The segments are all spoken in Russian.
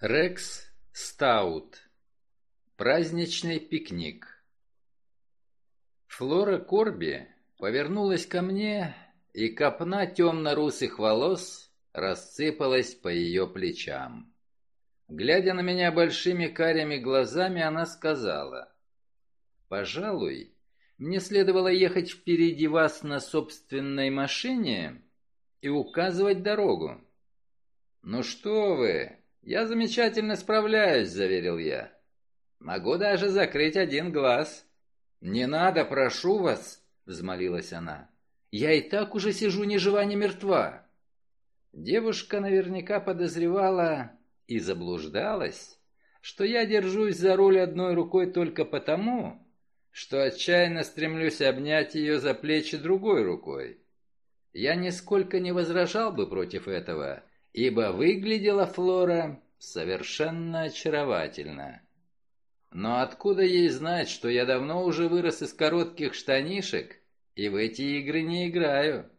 Рекс Стаут. Праздничный пикник. Флора Корби повернулась ко мне, и копна темно-русых волос рассыпалась по ее плечам. Глядя на меня большими карими глазами, она сказала, «Пожалуй, мне следовало ехать впереди вас на собственной машине и указывать дорогу». «Ну что вы, «Я замечательно справляюсь», — заверил я. «Могу даже закрыть один глаз». «Не надо, прошу вас», — взмолилась она. «Я и так уже сижу ни жива, ни мертва». Девушка наверняка подозревала и заблуждалась, что я держусь за руль одной рукой только потому, что отчаянно стремлюсь обнять ее за плечи другой рукой. Я нисколько не возражал бы против этого, ибо выглядела Флора совершенно очаровательно. Но откуда ей знать, что я давно уже вырос из коротких штанишек и в эти игры не играю?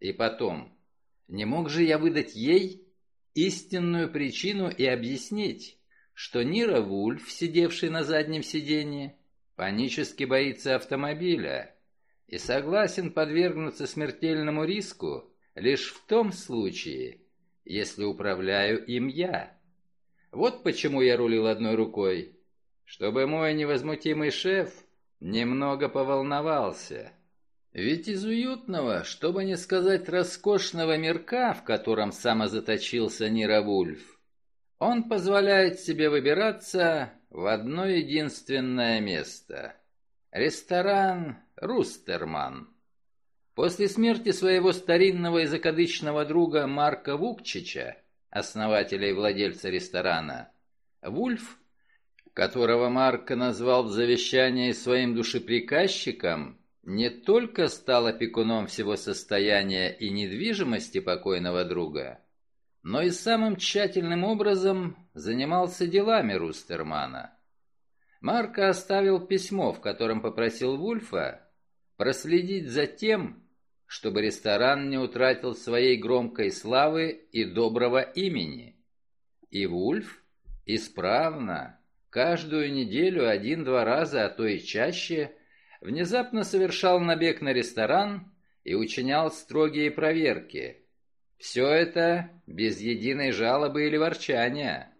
И потом, не мог же я выдать ей истинную причину и объяснить, что Нира Вульф, сидевший на заднем сиденье, панически боится автомобиля и согласен подвергнуться смертельному риску лишь в том случае, если управляю им я. Вот почему я рулил одной рукой, чтобы мой невозмутимый шеф немного поволновался. Ведь из уютного, чтобы не сказать роскошного мирка, в котором самозаточился Нира Вульф, он позволяет себе выбираться в одно единственное место. Ресторан «Рустерман». После смерти своего старинного и закадычного друга Марка Вукчича, основателя и владельца ресторана, Вульф, которого Марк назвал в завещании своим душеприказчиком, не только стал опекуном всего состояния и недвижимости покойного друга, но и самым тщательным образом занимался делами Рустермана. Марка оставил письмо, в котором попросил Вульфа проследить за тем, чтобы ресторан не утратил своей громкой славы и доброго имени. И Вульф исправно, каждую неделю один-два раза, а то и чаще, внезапно совершал набег на ресторан и учинял строгие проверки. Все это без единой жалобы или ворчания.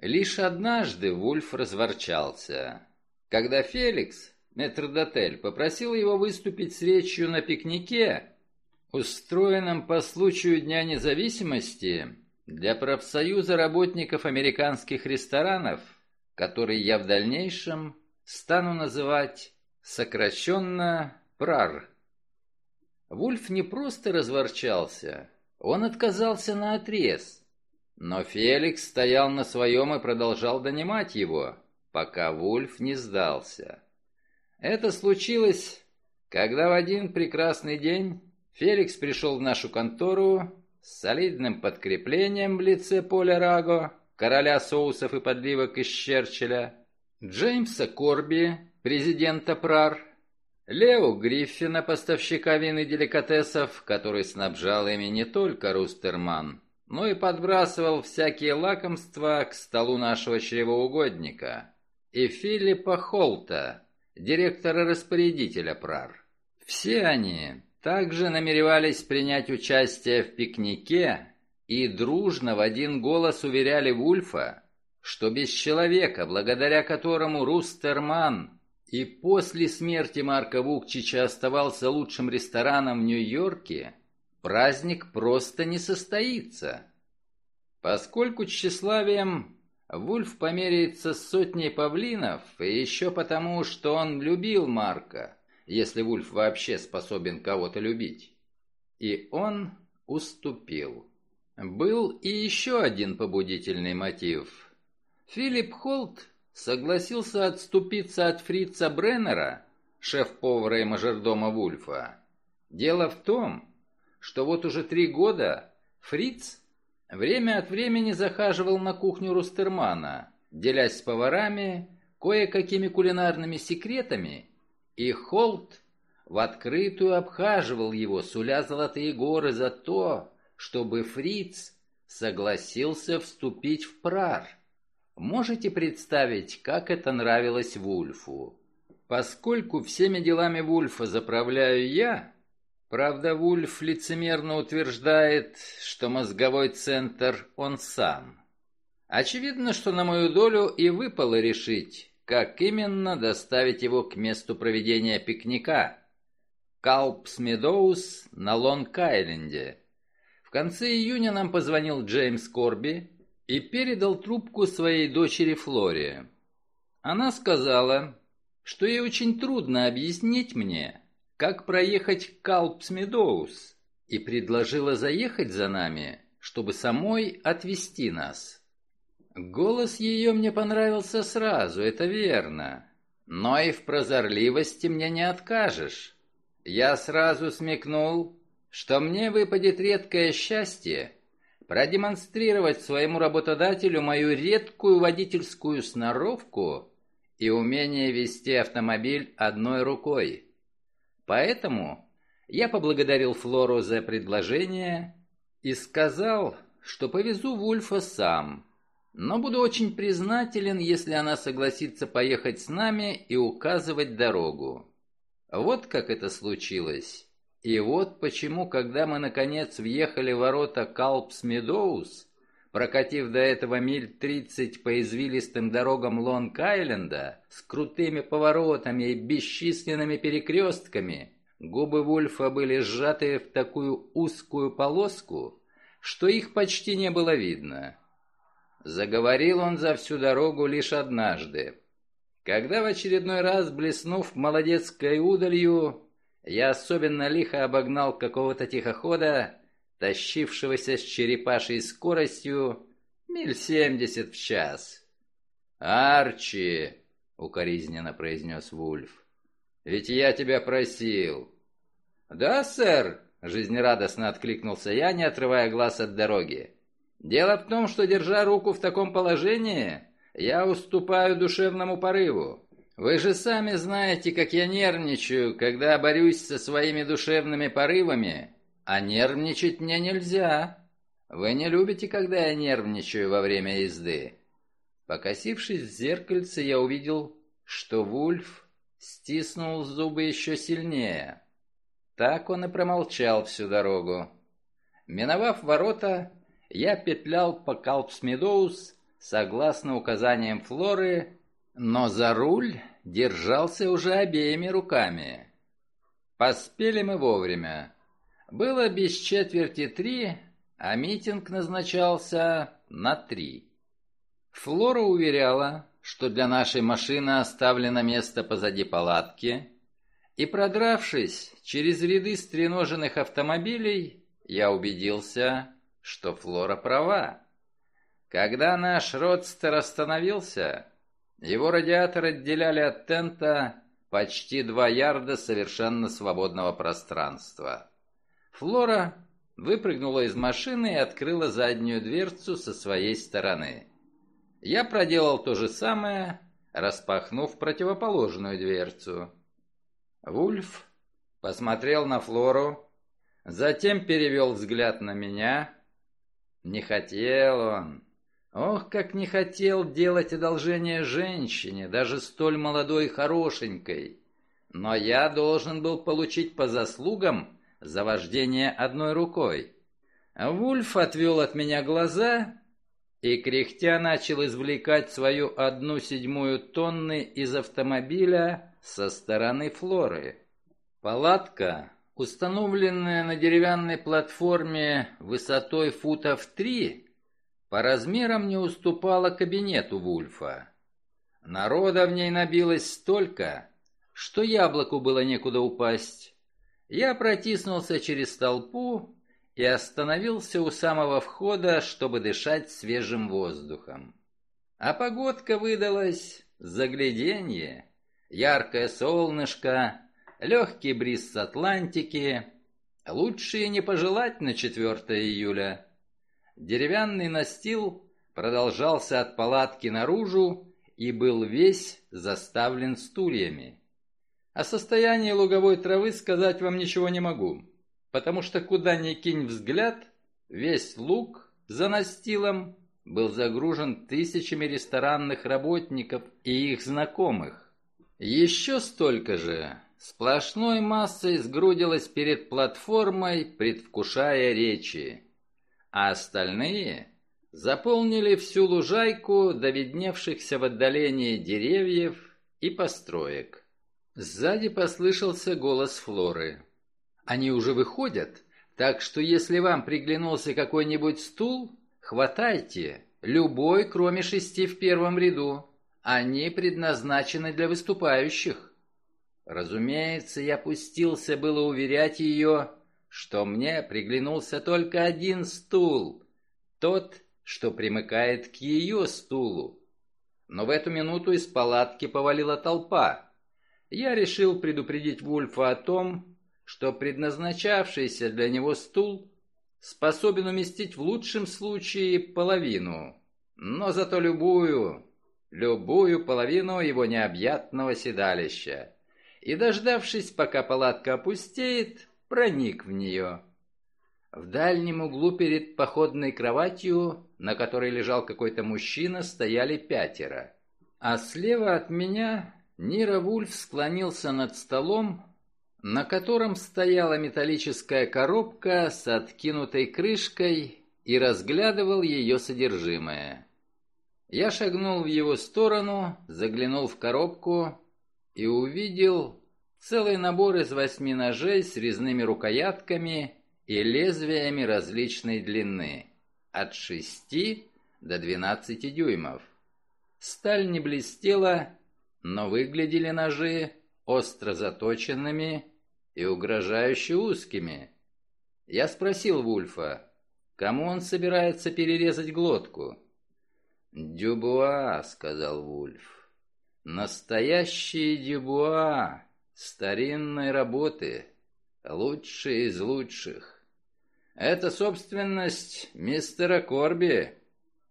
Лишь однажды Вульф разворчался. Когда Феликс, Метрдотель попросил его выступить с речью на пикнике, устроенном по случаю Дня независимости для профсоюза работников американских ресторанов, который я в дальнейшем стану называть сокращенно ПРАР. Вульф не просто разворчался, он отказался на отрез, но Феликс стоял на своем и продолжал донимать его, пока Вульф не сдался. Это случилось, когда в один прекрасный день Феликс пришел в нашу контору с солидным подкреплением в лице Поля Раго, короля соусов и подливок из Черчилля, Джеймса Корби, президента ПРАР, Лео Гриффина, поставщика вин и деликатесов, который снабжал ими не только Рустерман, но и подбрасывал всякие лакомства к столу нашего чревоугодника, и Филиппа Холта, директора-распорядителя ПРАР. Все они также намеревались принять участие в пикнике и дружно в один голос уверяли Вульфа, что без человека, благодаря которому Рустерман и после смерти Марка Вукчича оставался лучшим рестораном в Нью-Йорке, праздник просто не состоится. Поскольку тщеславием Вульф померяется с сотней павлинов, и еще потому, что он любил Марка, если Вульф вообще способен кого-то любить. И он уступил. Был и еще один побудительный мотив. Филипп Холт согласился отступиться от фрица Бреннера, шеф-повара и мажордома Вульфа. Дело в том, что вот уже три года Фриц Время от времени захаживал на кухню Рустермана, делясь с поварами кое-какими кулинарными секретами, и Холт в открытую обхаживал его, суля золотые горы за то, чтобы Фриц согласился вступить в прар. Можете представить, как это нравилось Вульфу? Поскольку всеми делами Вульфа заправляю я, правда, Вульф лицемерно утверждает, что мозговой центр он сам. Очевидно, что на мою долю и выпало решить, как именно доставить его к месту проведения пикника. Калпс Медоуз на Лонг-Айленде. В конце июня нам позвонил Джеймс Корби и передал трубку своей дочери Флоре. Она сказала, что ей очень трудно объяснить мне, как проехать Калпс Медоуз, и предложила заехать за нами, чтобы самой отвезти нас. Голос ее мне понравился сразу, это верно. Но и в прозорливости мне не откажешь. Я сразу смекнул, что мне выпадет редкое счастье продемонстрировать своему работодателю мою редкую водительскую сноровку и умение вести автомобиль одной рукой. Поэтому я поблагодарил Флору за предложение и сказал, что повезу Вульфа сам, но буду очень признателен, если она согласится поехать с нами и указывать дорогу. Вот как это случилось. И вот почему, когда мы наконец въехали в ворота Калпс-Медоуз, прокатив до этого миль тридцать по извилистым дорогам Лонг-Айленда с крутыми поворотами и бесчисленными перекрестками, губы Вульфа были сжаты в такую узкую полоску, что их почти не было видно. Заговорил он за всю дорогу лишь однажды. Когда в очередной раз, блеснув молодецкой удалью, я особенно лихо обогнал какого-то тихохода, тащившегося с черепашей скоростью миль семьдесят в час. «Арчи!» — укоризненно произнес Вульф. «Ведь я тебя просил». «Да, сэр!» — жизнерадостно откликнулся я, не отрывая глаз от дороги. «Дело в том, что, держа руку в таком положении, я уступаю душевному порыву. Вы же сами знаете, как я нервничаю, когда борюсь со своими душевными порывами, а нервничать мне нельзя. Вы не любите, когда я нервничаю во время езды. Покосившись в зеркальце, я увидел, что Вульф стиснул зубы еще сильнее. Так он и промолчал всю дорогу. Миновав ворота, я петлял по Калпсмедоус согласно указаниям Флоры, но за руль держался уже обеими руками. Поспели мы вовремя. Было без четверти три, а митинг назначался на три. Флора уверяла, что для нашей машины оставлено место позади палатки, и продравшись через ряды стреноженных автомобилей, я убедился, что Флора права. Когда наш родстер остановился, его радиатор отделяли от тента почти два ярда совершенно свободного пространства. Флора выпрыгнула из машины и открыла заднюю дверцу со своей стороны. Я проделал то же самое, распахнув противоположную дверцу. Вульф посмотрел на Флору, затем перевел взгляд на меня. Не хотел он, Ох, как не хотел делать одолжение женщине, даже столь молодой и хорошенькой. Но я должен был получить по заслугам за вождение одной рукой. Вульф отвел от меня глаза и, кряхтя, начал извлекать свою одну седьмую тонны из автомобиля со стороны Флоры. Палатка, установленная на деревянной платформе высотой футов три, по размерам не уступала кабинету Вульфа. Народа в ней набилось столько, что яблоку было некуда упасть. Я протиснулся через толпу и остановился у самого входа, чтобы дышать свежим воздухом. А погодка выдалась загляденье. Яркое солнышко, легкий бриз с Атлантики. Лучше и не пожелать на 4 июля. Деревянный настил продолжался от палатки наружу и был весь заставлен стульями. О состоянии луговой травы сказать вам ничего не могу, потому что куда ни кинь взгляд, весь луг за настилом был загружен тысячами ресторанных работников и их знакомых. Еще столько же сплошной массой сгрудилось перед платформой, предвкушая речи, а остальные заполнили всю лужайку до видневшихся в отдалении деревьев и построек. Сзади послышался голос Флоры. «Они уже выходят, так что если вам приглянулся какой-нибудь стул, хватайте, любой, кроме шести в первом ряду. Они предназначены для выступающих». Разумеется, я пустился было уверять ее, что мне приглянулся только один стул, тот, что примыкает к ее стулу. Но в эту минуту из палатки повалила толпа. Я решил предупредить Вульфа о том, что предназначавшийся для него стул способен уместить в лучшем случае половину, но зато любую, любую половину его необъятного седалища. И, дождавшись, пока палатка опустеет, проник в нее. В дальнем углу перед походной кроватью, на которой лежал какой-то мужчина, стояли пятеро. А слева от меня Нира Вульф склонился над столом, на котором стояла металлическая коробка с откинутой крышкой и разглядывал ее содержимое. Я шагнул в его сторону, заглянул в коробку и увидел целый набор из восьми ножей с резными рукоятками и лезвиями различной длины, от 6 до 12 дюймов. Сталь не блестела, но выглядели ножи остро заточенными и угрожающе узкими. Я спросил Вульфа, кому он собирается перерезать глотку. «Дюбуа», — сказал Вульф. «Настоящие дюбуа, старинной работы, лучшие из лучших. Это собственность мистера Корби.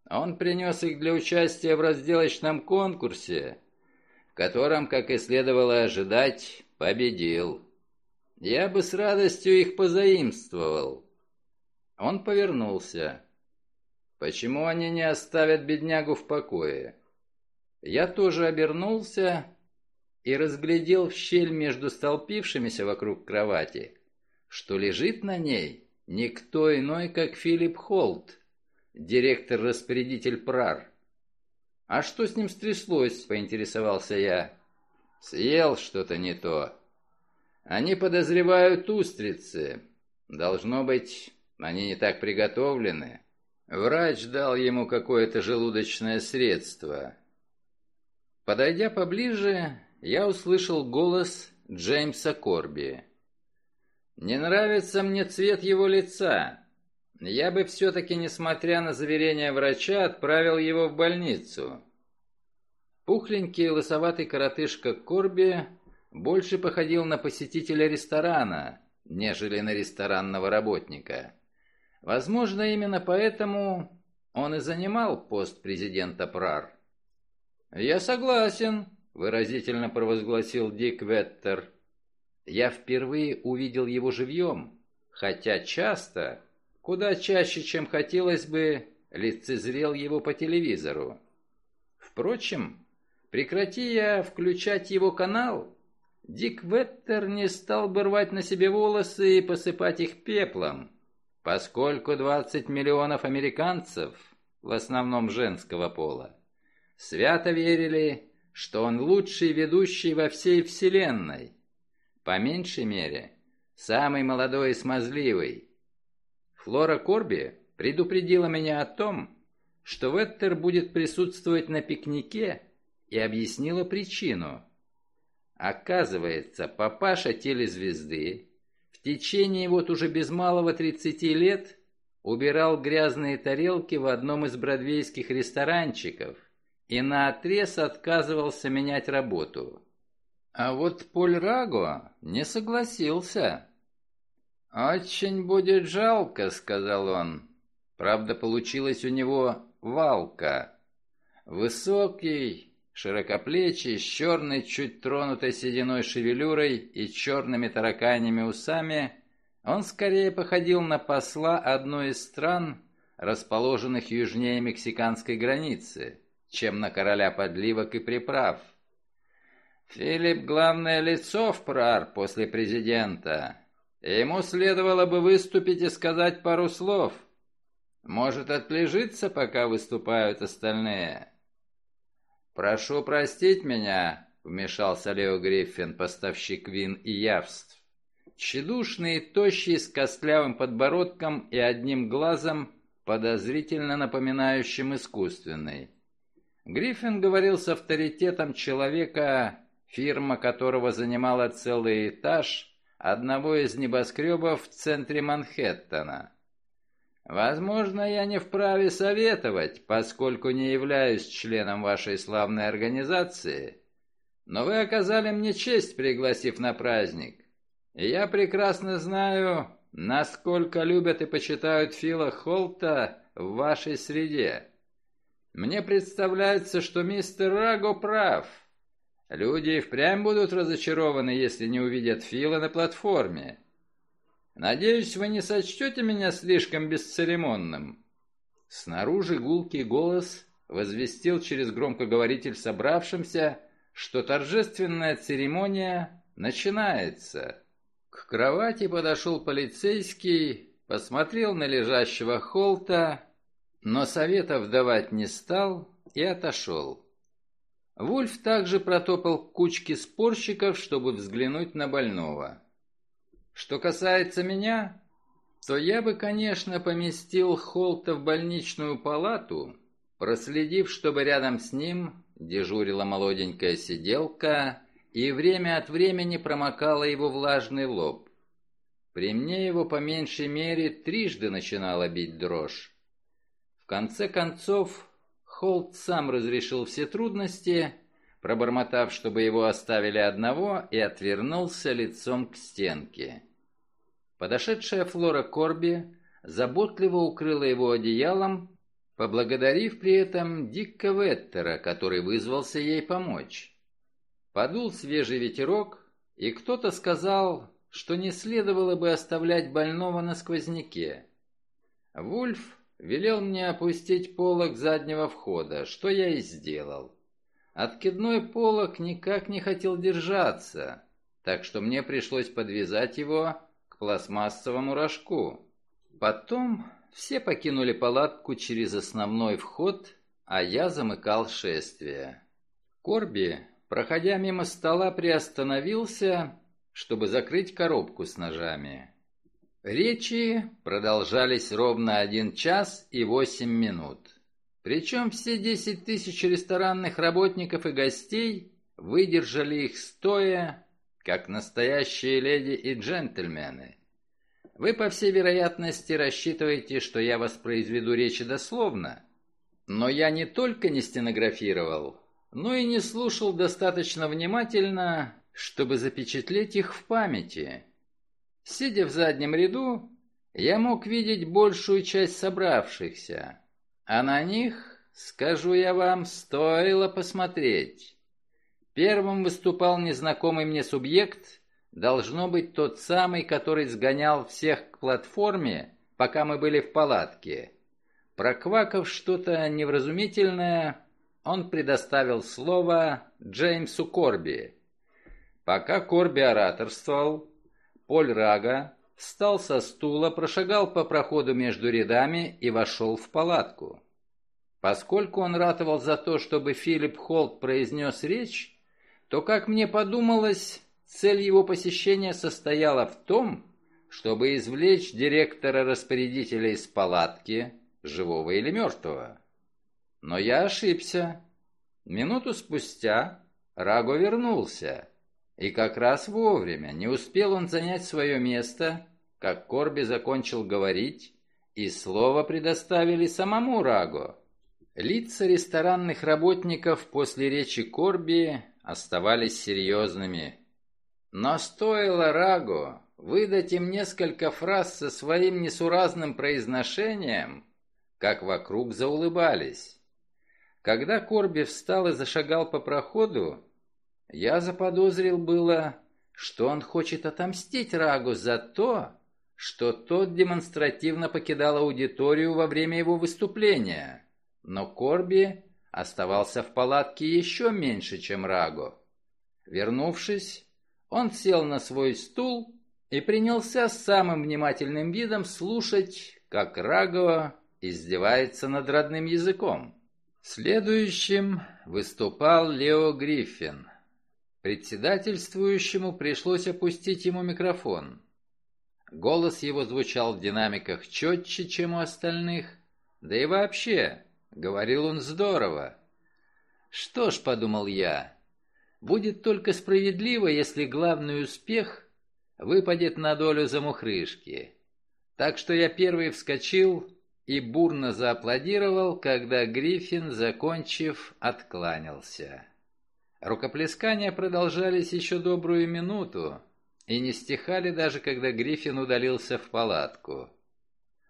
Он принес их для участия в разделочном конкурсе, котором, как и следовало ожидать, победил. Я бы с радостью их позаимствовал. Он повернулся. Почему они не оставят беднягу в покое? Я тоже обернулся и разглядел в щель между столпившимися вокруг кровати, что лежит на ней Никто иной, как Филипп Холт, директор-распорядитель ПРАР. «А что с ним стряслось?» — поинтересовался я. «Съел что-то не то. Они подозревают устрицы. Должно быть, они не так приготовлены. Врач дал ему какое-то желудочное средство». Подойдя поближе, я услышал голос Джеймса Корби. Не нравится мне цвет его лица. Я бы все-таки, несмотря на заверение врача, отправил его в больницу. Пухленький лысоватый коротышка Корби больше походил на посетителя ресторана, нежели на ресторанного работника. Возможно, именно поэтому он и занимал пост президента ПРАР. «Я согласен», — выразительно провозгласил Дик Веттер. Я впервые увидел его живьем, хотя часто, куда чаще, чем хотелось бы, лицезрел его по телевизору. Впрочем, прекрати я включать его канал, Дик Веттер не стал бы рвать на себе волосы и посыпать их пеплом, поскольку 20 миллионов американцев, в основном женского пола, свято верили, что он лучший ведущий во всей вселенной. По меньшей мере, самый молодой и смазливый. Флора Корби предупредила меня о том, что Веттер будет присутствовать на пикнике и объяснила причину. Оказывается, папаша телезвезды в течение вот уже без малого 30 лет убирал грязные тарелки в одном из бродвейских ресторанчиков и наотрез отказывался менять работу. А вот Поль Раго не согласился. «Очень будет жалко», — сказал он. Правда, получилось у него валка. Высокий, широкоплечий, с черной, чуть тронутой сединой шевелюрой и черными тараканями усами, он скорее походил на посла одной из стран, расположенных южнее мексиканской границы, чем на короля подливок и приправ. Филипп – главное лицо в ПРАР после президента. Ему следовало бы выступить и сказать пару слов. Может, отлежиться, пока выступают остальные. «Прошу простить меня», — вмешался Лео Гриффин, поставщик вин и явств. Тщедушный, тощий, с костлявым подбородком и одним глазом, подозрительно напоминающим искусственный. Гриффин говорил с авторитетом человека, фирма которого занимала целый этаж одного из небоскребов в центре Манхэттена. Возможно, я не вправе советовать, поскольку не являюсь членом вашей славной организации, но вы оказали мне честь, пригласив на праздник. И я прекрасно знаю, насколько любят и почитают Фила Холта в вашей среде. Мне представляется, что мистер Раго прав. Люди впрямь будут разочарованы, если не увидят Фила на платформе. Надеюсь, вы не сочтете меня слишком бесцеремонным». Снаружи гулкий голос возвестил через громкоговоритель собравшимся, что торжественная церемония начинается. К кровати подошел полицейский, посмотрел на лежащего Холта, но советов давать не стал и отошел. Вульф также протопал к кучке спорщиков, чтобы взглянуть на больного. Что касается меня, то я бы, конечно, поместил Холта в больничную палату, проследив, чтобы рядом с ним дежурила молоденькая сиделка и время от времени промокала его влажный лоб. При мне его по меньшей мере трижды начинала бить дрожь. В конце концов, Холт сам разрешил все трудности, пробормотав, чтобы его оставили одного, и отвернулся лицом к стенке. Подошедшая Флора Корби заботливо укрыла его одеялом, поблагодарив при этом Дикка Веттера, который вызвался ей помочь. Подул свежий ветерок, и кто-то сказал, что не следовало бы оставлять больного на сквозняке. Вульф велел мне опустить полог заднего входа, что я и сделал. Откидной полог никак не хотел держаться, так что мне пришлось подвязать его пластмассовому рожку. Потом все покинули палатку через основной вход, а я замыкал шествие. Корби, проходя мимо стола, приостановился, чтобы закрыть коробку с ножами. Речи продолжались ровно один час и восемь минут. Причем все десять тысяч ресторанных работников и гостей выдержали их стоя, как настоящие леди и джентльмены. Вы, по всей вероятности, рассчитываете, что я воспроизведу речи дословно. Но я не только не стенографировал, но и не слушал достаточно внимательно, чтобы запечатлеть их в памяти. Сидя в заднем ряду, я мог видеть большую часть собравшихся, а на них, скажу я вам, стоило посмотреть. Первым выступал незнакомый мне субъект, должно быть тот самый, который сгонял всех к платформе, пока мы были в палатке. Проквакав что-то невразумительное, он предоставил слово Джеймсу Корби. Пока Корби ораторствовал, Поль Рага встал со стула, прошагал по проходу между рядами и вошел в палатку. Поскольку он ратовал за то, чтобы Филипп Холт произнес речь, то, как мне подумалось, цель его посещения состояла в том, чтобы извлечь директора-распорядителя из палатки, живого или мертвого. Но я ошибся. Минуту спустя Раго вернулся, и как раз вовремя, не успел он занять свое место, как Корби закончил говорить, и слово предоставили самому Раго. Лица ресторанных работников после речи Корби оставались серьезными. Но стоило Рагу выдать им несколько фраз со своим несуразным произношением, как вокруг заулыбались. Когда Корби встал и зашагал по проходу, я заподозрил было, что он хочет отомстить Рагу за то, что тот демонстративно покидал аудиторию во время его выступления, но Корби оставался в палатке еще меньше, чем Раго. Вернувшись, он сел на свой стул и принялся с самым внимательным видом слушать, как Раго издевается над родным языком. Следующим выступал Лео Гриффин. Председательствующему пришлось опустить ему микрофон. Голос его звучал в динамиках четче, чем у остальных, да и вообще, говорил он здорово. Что ж, подумал я, будет только справедливо, если главный успех выпадет на долю замухрышки. Так что я первый вскочил и бурно зааплодировал, когда Гриффин, закончив, откланялся. Рукоплескания продолжались еще добрую минуту и не стихали даже, когда Гриффин удалился в палатку.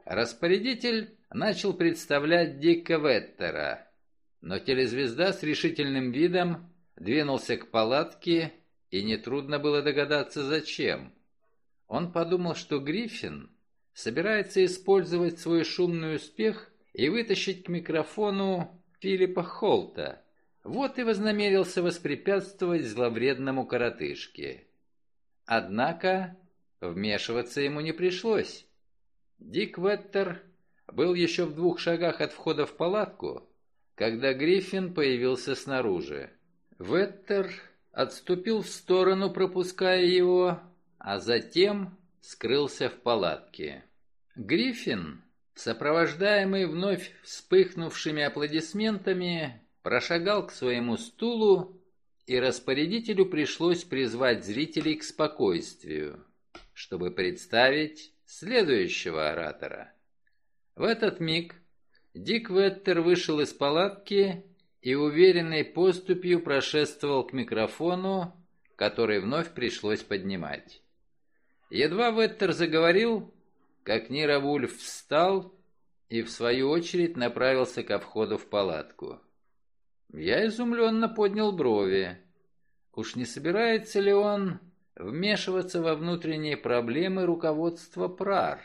Распорядитель начал представлять Дика Веттера, но телезвезда с решительным видом двинулся к палатке, и нетрудно было догадаться, зачем. Он подумал, что Гриффин собирается использовать свой шумный успех и вытащить к микрофону Филиппа Холта. Вот и вознамерился воспрепятствовать зловредному коротышке. Однако вмешиваться ему не пришлось. Дик Веттер был еще в двух шагах от входа в палатку, когда Гриффин появился снаружи. Веттер отступил в сторону, пропуская его, а затем скрылся в палатке. Гриффин, сопровождаемый вновь вспыхнувшими аплодисментами, прошагал к своему стулу, и распорядителю пришлось призвать зрителей к спокойствию, чтобы представить следующего оратора. В этот миг Дик Веттер вышел из палатки и уверенной поступью прошествовал к микрофону, который вновь пришлось поднимать. Едва Веттер заговорил, как Нира Вульф встал и, в свою очередь, направился ко входу в палатку. Я изумленно поднял брови. Уж не собирается ли он вмешиваться во внутренние проблемы руководства ПРАР?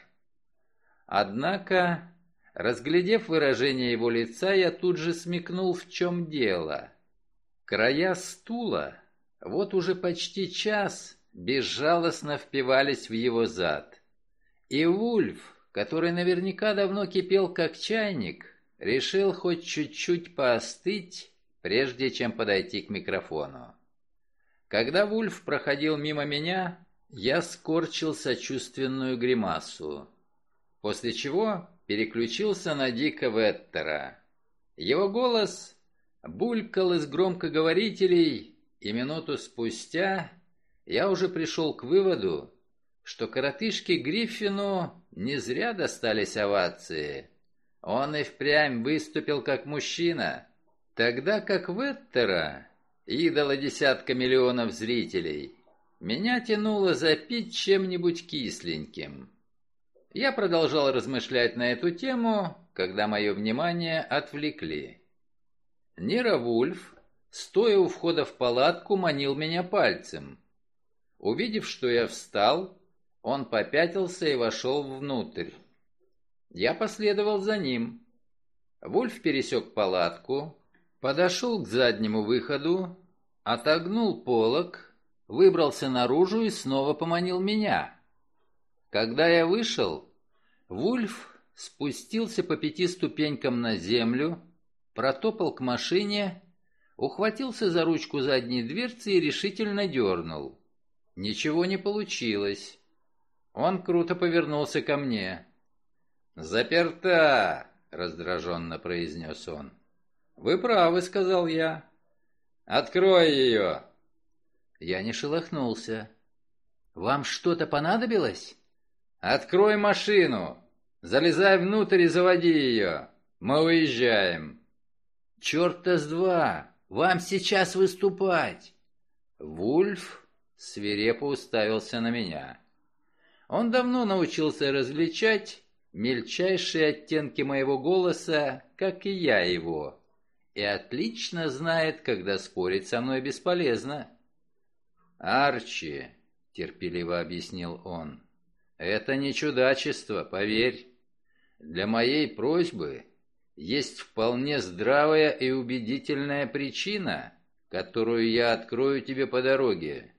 Однако, разглядев выражение его лица, я тут же смекнул, в чем дело. Края стула вот уже почти час безжалостно впивались в его зад. И Вульф, который наверняка давно кипел как чайник, решил хоть чуть-чуть поостыть, прежде чем подойти к микрофону. Когда Вульф проходил мимо меня, я скорчил сочувственную гримасу, после чего переключился на Дика Веттера. Его голос булькал из громкоговорителей, и минуту спустя я уже пришел к выводу, что коротышке Гриффину не зря достались овации. Он и впрямь выступил как мужчина, тогда как Веттера, идола десятка миллионов зрителей, меня тянуло запить чем-нибудь кисленьким. Я продолжал размышлять на эту тему, когда мое внимание отвлекли. Нера Вульф, стоя у входа в палатку, манил меня пальцем. Увидев, что я встал, он попятился и вошел внутрь. Я последовал за ним. Вульф пересек палатку, подошел к заднему выходу, отогнул полог, выбрался наружу и снова поманил меня. Когда я вышел, Вульф спустился по пяти ступенькам на землю, протопал к машине, ухватился за ручку задней дверцы и решительно дернул. Ничего не получилось. Он круто повернулся ко мне. «Заперта!» — раздраженно произнес он. «Вы правы», — сказал я. «Открой ее!» Я не шелохнулся. «Вам что-то понадобилось?» «Открой машину! Залезай внутрь и заводи ее! Мы уезжаем!» «Черта с два! Вам сейчас выступать!» Вульф свирепо уставился на меня. Он давно научился различать мельчайшие оттенки моего голоса, как и я его, и отлично знает, когда спорить со мной бесполезно. «Арчи», — терпеливо объяснил он, — Это не чудачество, поверь. Для моей просьбы есть вполне здравая и убедительная причина, которую я открою тебе по дороге.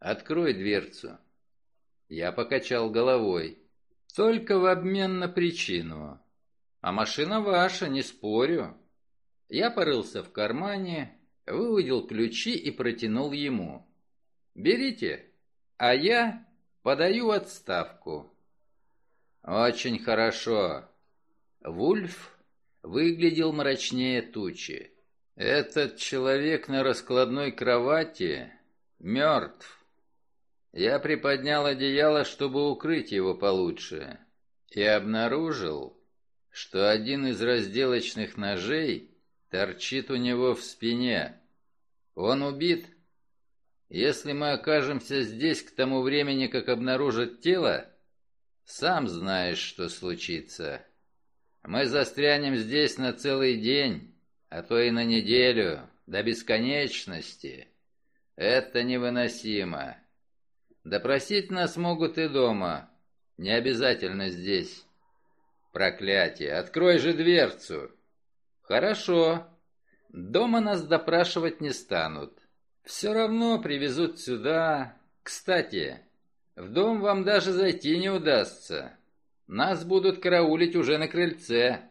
Открой дверцу. Я покачал головой. Только в обмен на причину. А машина ваша, не спорю. Я порылся в кармане, выудил ключи и протянул ему. «Берите, а я подаю отставку». «Очень хорошо». Вульф выглядел мрачнее тучи. «Этот человек на раскладной кровати мертв. Я приподнял одеяло, чтобы укрыть его получше, и обнаружил, что один из разделочных ножей торчит у него в спине. Он убит. Если мы окажемся здесь к тому времени, как обнаружат тело, сам знаешь, что случится. Мы застрянем здесь на целый день, а то и на неделю, до бесконечности. Это невыносимо. Допросить нас могут и дома, не обязательно здесь. Проклятие, открой же дверцу. Хорошо. Дома нас допрашивать не станут. Все равно привезут сюда. Кстати, в дом вам даже зайти не удастся. Нас будут караулить уже на крыльце.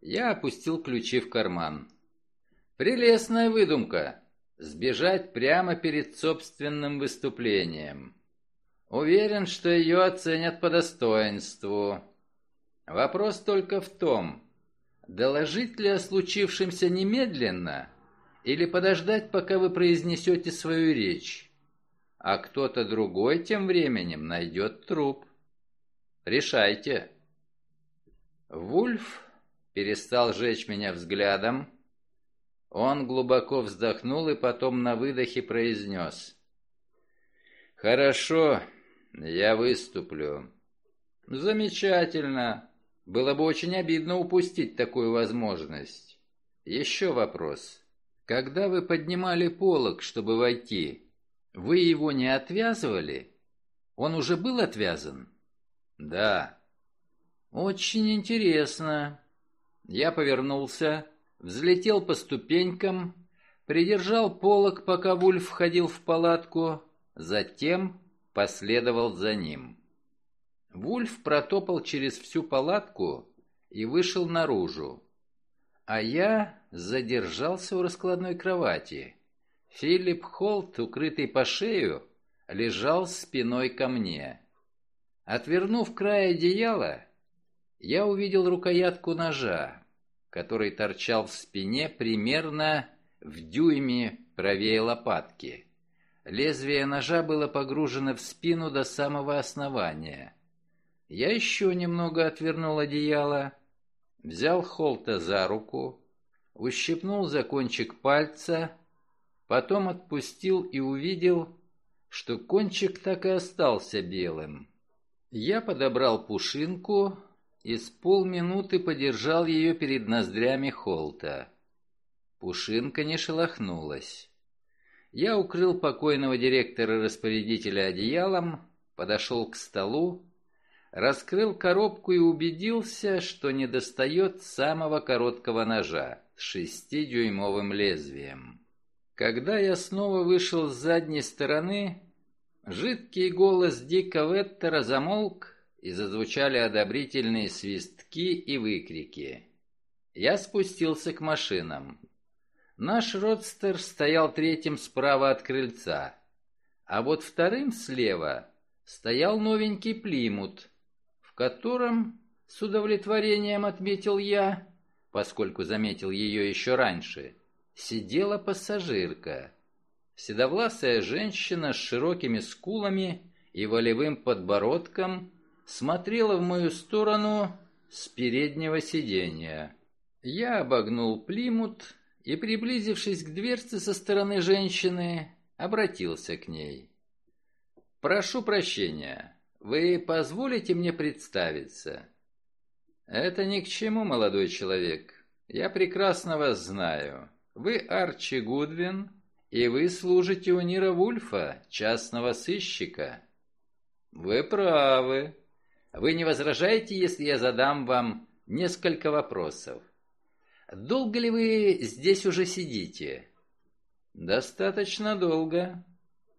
Я опустил ключи в карман. Прелестная выдумка. Сбежать прямо перед собственным выступлением. Уверен, что ее оценят по достоинству. Вопрос только в том, доложить ли о случившемся немедленно или подождать, пока вы произнесете свою речь, а кто-то другой тем временем найдет труп. Решайте. Вульф перестал жечь меня взглядом. Он глубоко вздохнул и потом на выдохе произнес. «Хорошо, я выступлю». «Замечательно. Было бы очень обидно упустить такую возможность. Еще вопрос. Когда вы поднимали полог, чтобы войти, вы его не отвязывали? Он уже был отвязан? Да. Очень интересно. Я повернулся, взлетел по ступенькам, придержал полог, пока Вульф входил в палатку, затем последовал за ним. Вульф протопал через всю палатку и вышел наружу. А я задержался у раскладной кровати. Филипп Холт, укрытый по шею, лежал спиной ко мне. Отвернув край одеяла, я увидел рукоятку ножа, который торчал в спине примерно в дюйме правее лопатки. Лезвие ножа было погружено в спину до самого основания. Я еще немного отвернул одеяло, взял Холта за руку, ущипнул за кончик пальца, потом отпустил и увидел, что кончик так и остался белым. Я подобрал пушинку и с полминуты подержал ее перед ноздрями Холта. Пушинка не шелохнулась. Я укрыл покойного директора-распорядителя одеялом, подошел к столу раскрыл коробку и убедился, что не достает самого короткого ножа с шестидюймовым лезвием. Когда я снова вышел с задней стороны, жидкий голос Дика Веттера замолк, и зазвучали одобрительные свистки и выкрики. Я спустился к машинам. Наш родстер стоял третьим справа от крыльца, а вот вторым слева стоял новенький Плимут, котором, с удовлетворением отметил я, поскольку заметил ее еще раньше, сидела пассажирка. Седовласая женщина с широкими скулами и волевым подбородком смотрела в мою сторону с переднего сиденья. Я обогнул Плимут и, приблизившись к дверце со стороны женщины, обратился к ней. «Прошу прощения, вы позволите мне представиться?» «Это ни к чему, молодой человек. Я прекрасно вас знаю. Вы Арчи Гудвин, и вы служите у Нира Вульфа, частного сыщика». Вы правы. Вы не возражаете, если я задам вам несколько вопросов? Долго ли вы здесь уже сидите? Достаточно долго.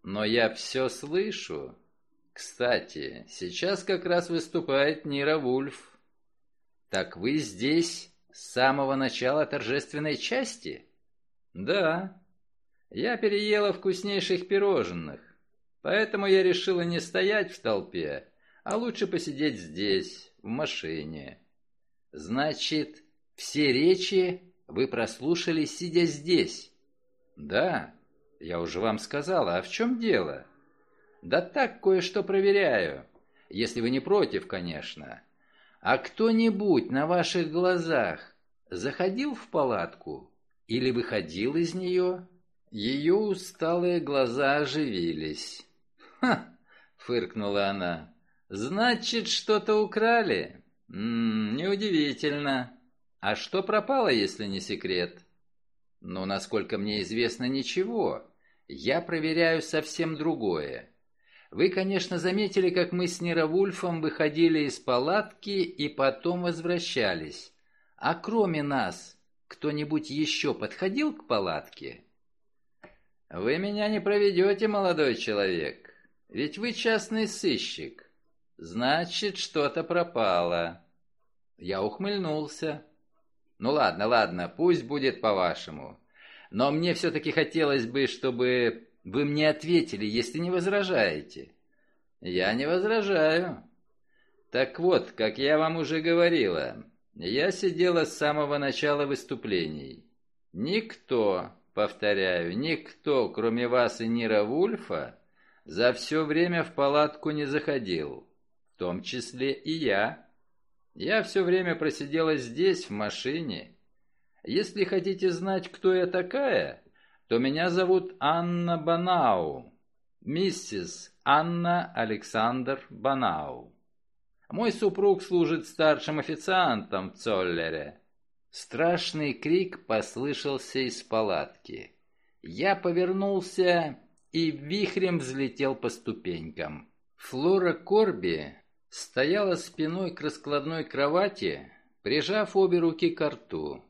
Но я все слышу. Кстати, сейчас как раз выступает Нира Вульф. Так вы здесь с самого начала торжественной части? Да. Я переела вкуснейших пирожных. Поэтому я решила не стоять в толпе, а лучше посидеть здесь, в машине. Значит, все речи вы прослушали, сидя здесь? Да, я уже вам сказала. А в чем дело? Да так, кое-что проверяю. Если вы не против, конечно. А кто-нибудь на ваших глазах заходил в палатку или выходил из нее? Ее усталые глаза оживились. «Ха!» — фыркнула она. «Значит, что-то украли? М -м, неудивительно. А что пропало, если не секрет?» «Ну, насколько мне известно, ничего. Я проверяю совсем другое. Вы, конечно, заметили, как мы с Неровульфом выходили из палатки и потом возвращались. А кроме нас, кто-нибудь еще подходил к палатке?» «Вы меня не проведете, молодой человек. Ведь вы частный сыщик. Значит, что-то пропало. Я ухмыльнулся. Ну ладно, ладно, пусть будет по-вашему. Но мне все-таки хотелось бы, чтобы вы мне ответили, если не возражаете. Я не возражаю. Так вот, как я вам уже говорила, я сидела с самого начала выступлений. Никто, повторяю, никто, кроме вас и Нира Вульфа, за все время в палатку не заходил, в том числе и я. Я все время просидела здесь, в машине. Если хотите знать, кто я такая, то меня зовут Анна Банау, миссис Анна Александр Банау. Мой супруг служит старшим официантом в Цоллере. Страшный крик послышался из палатки. Я повернулся и вихрем взлетел по ступенькам. Флора Корби стояла спиной к раскладной кровати, прижав обе руки к рту.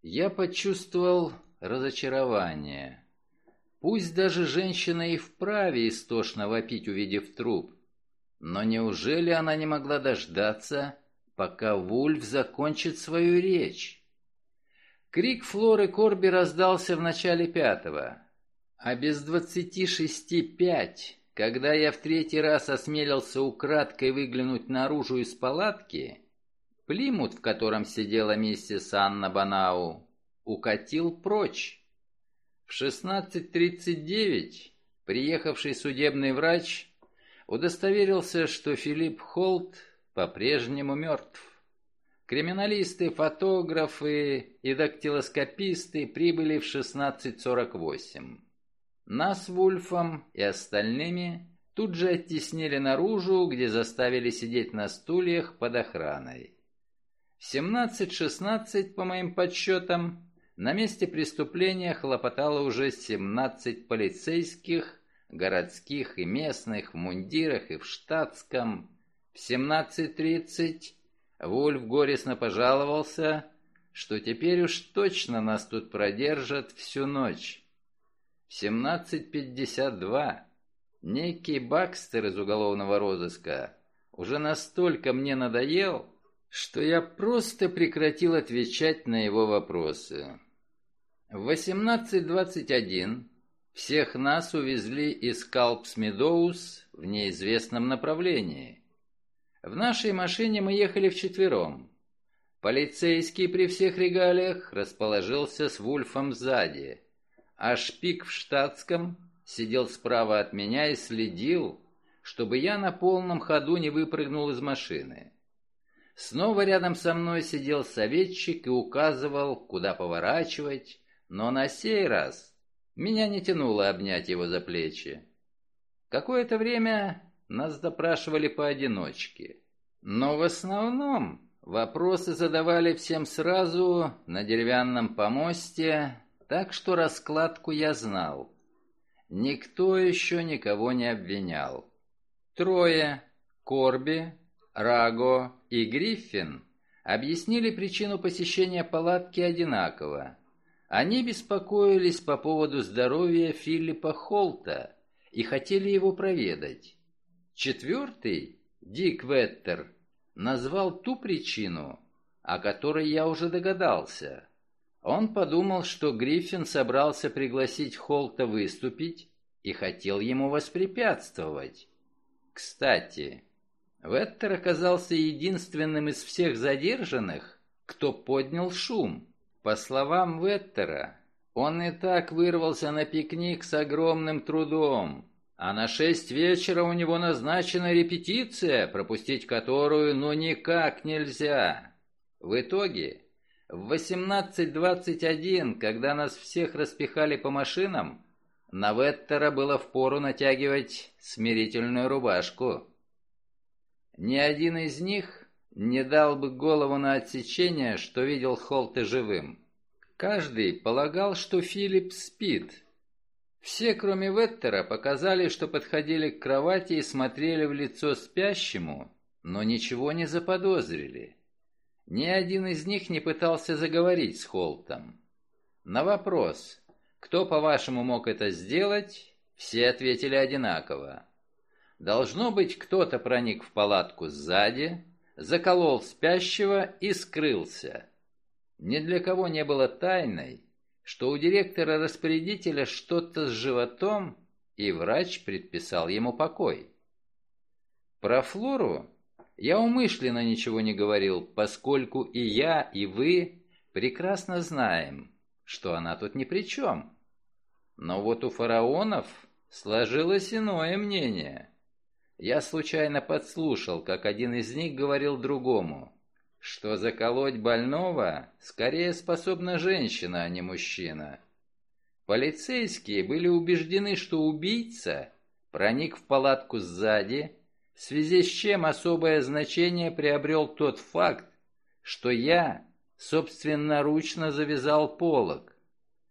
Я почувствовал разочарование. Пусть даже женщина и вправе истошно вопить, увидев труп. Но неужели она не могла дождаться, пока Вульф закончит свою речь? Крик Флоры Корби раздался в начале пятого. А без двадцати шести пять, когда я в третий раз осмелился украдкой выглянуть наружу из палатки, Плимут, в котором сидела миссис Анна Банау, укатил прочь. В 16.39 приехавший судебный врач удостоверился, что Филипп Холт по-прежнему мертв. Криминалисты, фотографы и дактилоскописты прибыли в 16.48. Нас Вульфом и остальными тут же оттеснили наружу, где заставили сидеть на стульях под охраной. В 17-16, по моим подсчетам, на месте преступления хлопотало уже 17 полицейских, городских и местных, в мундирах и в штатском. В 17.30 Вульф горестно пожаловался, что теперь уж точно нас тут продержат всю ночь. В 17.52 некий Бакстер из уголовного розыска уже настолько мне надоел, что я просто прекратил отвечать на его вопросы. В 18.21 всех нас увезли из Калпс-Медоус в неизвестном направлении. В нашей машине мы ехали вчетвером. Полицейский при всех регалиях расположился с Вульфом сзади а шпик в штатском сидел справа от меня и следил, чтобы я на полном ходу не выпрыгнул из машины. Снова рядом со мной сидел советчик и указывал, куда поворачивать, но на сей раз меня не тянуло обнять его за плечи. Какое-то время нас допрашивали поодиночке, но в основном вопросы задавали всем сразу на деревянном помосте, так что раскладку я знал. Никто еще никого не обвинял. Трое, Корби, Раго и Гриффин, объяснили причину посещения палатки одинаково. Они беспокоились по поводу здоровья Филиппа Холта и хотели его проведать. Четвертый, Дик Веттер, назвал ту причину, о которой я уже догадался. Он подумал, что Гриффин собрался пригласить Холта выступить и хотел ему воспрепятствовать. Кстати, Веттер оказался единственным из всех задержанных, кто поднял шум. По словам Веттера, он и так вырвался на пикник с огромным трудом, а на шесть вечера у него назначена репетиция, пропустить которую ну никак нельзя. В итоге, в 18.21, когда нас всех распихали по машинам, на Веттера было впору натягивать смирительную рубашку. Ни один из них не дал бы голову на отсечение, что видел Холта живым. Каждый полагал, что Филипп спит. Все, кроме Веттера, показали, что подходили к кровати и смотрели в лицо спящему, но ничего не заподозрили. Ни один из них не пытался заговорить с Холтом. На вопрос, кто, по-вашему, мог это сделать, все ответили одинаково. Должно быть, кто-то проник в палатку сзади, заколол спящего и скрылся. Ни для кого не было тайной, что у директора-распорядителя что-то с животом, и врач предписал ему покой. Про Флору я умышленно ничего не говорил, поскольку и я, и вы прекрасно знаем, что она тут ни при чем. Но вот у фараонов сложилось иное мнение. Я случайно подслушал, как один из них говорил другому, что заколоть больного скорее способна женщина, а не мужчина. Полицейские были убеждены, что убийца проник в палатку сзади, в связи с чем особое значение приобрел тот факт, что я собственноручно завязал полог.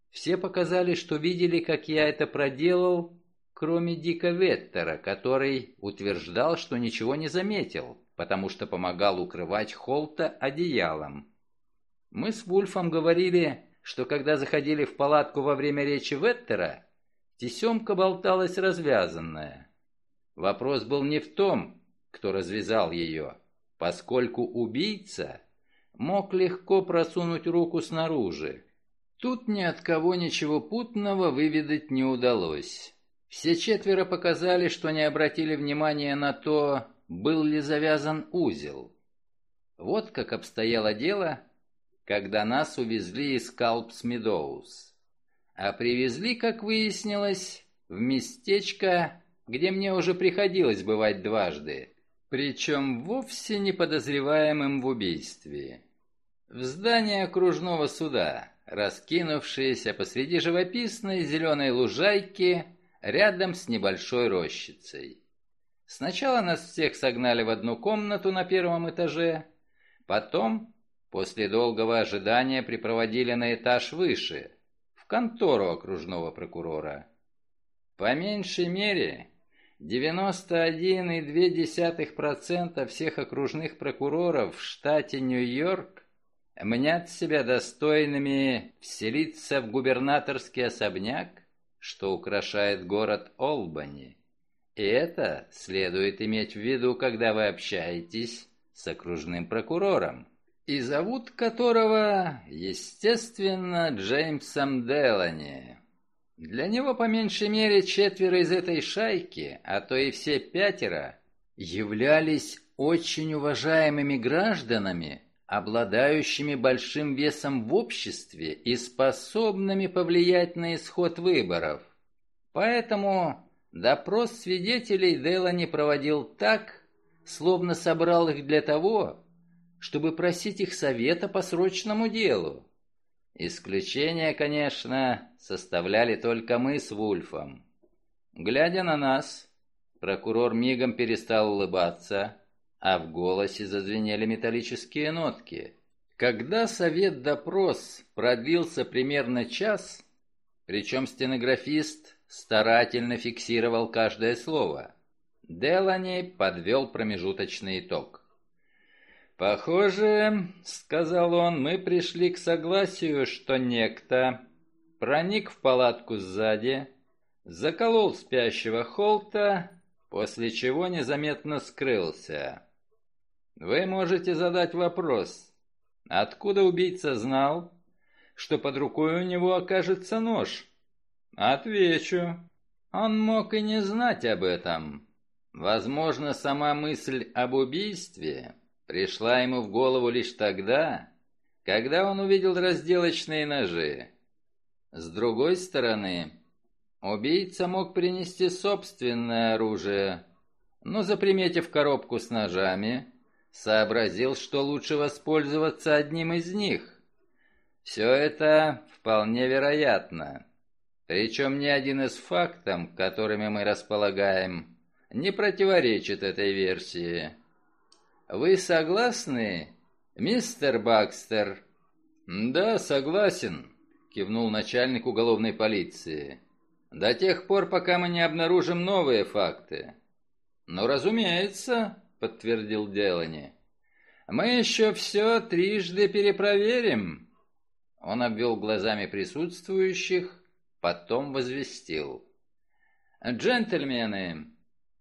Все показали, что видели, как я это проделал, кроме Дика Веттера, который утверждал, что ничего не заметил, потому что помогал укрывать Холта одеялом. Мы с Вульфом говорили, что когда заходили в палатку во время речи Веттера, тесемка болталась развязанная. Вопрос был не в том, кто развязал ее, поскольку убийца мог легко просунуть руку снаружи. Тут ни от кого ничего путного выведать не удалось. Все четверо показали, что не обратили внимания на то, был ли завязан узел. Вот как обстояло дело, когда нас увезли из Калпс Медоуз. А привезли, как выяснилось, в местечко, где мне уже приходилось бывать дважды, причем вовсе не подозреваемым в убийстве. В здание окружного суда, раскинувшееся посреди живописной зеленой лужайки, рядом с небольшой рощицей. Сначала нас всех согнали в одну комнату на первом этаже, потом, после долгого ожидания, припроводили на этаж выше, в контору окружного прокурора. По меньшей мере, 91,2% всех окружных прокуроров в штате Нью-Йорк мнят себя достойными вселиться в губернаторский особняк что украшает город Олбани. И это следует иметь в виду, когда вы общаетесь с окружным прокурором, и зовут которого, естественно, Джеймсом Делани. Для него по меньшей мере четверо из этой шайки, а то и все пятеро, являлись очень уважаемыми гражданами, обладающими большим весом в обществе и способными повлиять на исход выборов. Поэтому допрос свидетелей Делани проводил так, словно собрал их для того, чтобы просить их совета по срочному делу. Исключение, конечно, составляли только мы с Вульфом. Глядя на нас, прокурор мигом перестал улыбаться, а в голосе зазвенели металлические нотки. Когда совет-допрос продлился примерно час, причем стенографист старательно фиксировал каждое слово, Делани подвел промежуточный итог. «Похоже, — сказал он, — мы пришли к согласию, что некто проник в палатку сзади, заколол спящего Холта, после чего незаметно скрылся. Вы можете задать вопрос, откуда убийца знал, что под рукой у него окажется нож? Отвечу, он мог и не знать об этом. Возможно, сама мысль об убийстве пришла ему в голову лишь тогда, когда он увидел разделочные ножи. С другой стороны, убийца мог принести собственное оружие, но, заприметив коробку с ножами, сообразил, что лучше воспользоваться одним из них. Все это вполне вероятно. Причем ни один из фактов, которыми мы располагаем, не противоречит этой версии. Вы согласны, мистер Бакстер? Да, согласен, кивнул начальник уголовной полиции. До тех пор, пока мы не обнаружим новые факты. Ну, разумеется, подтвердил Делани. Мы еще все трижды перепроверим. Он обвел глазами присутствующих, потом возвестил. «Джентльмены,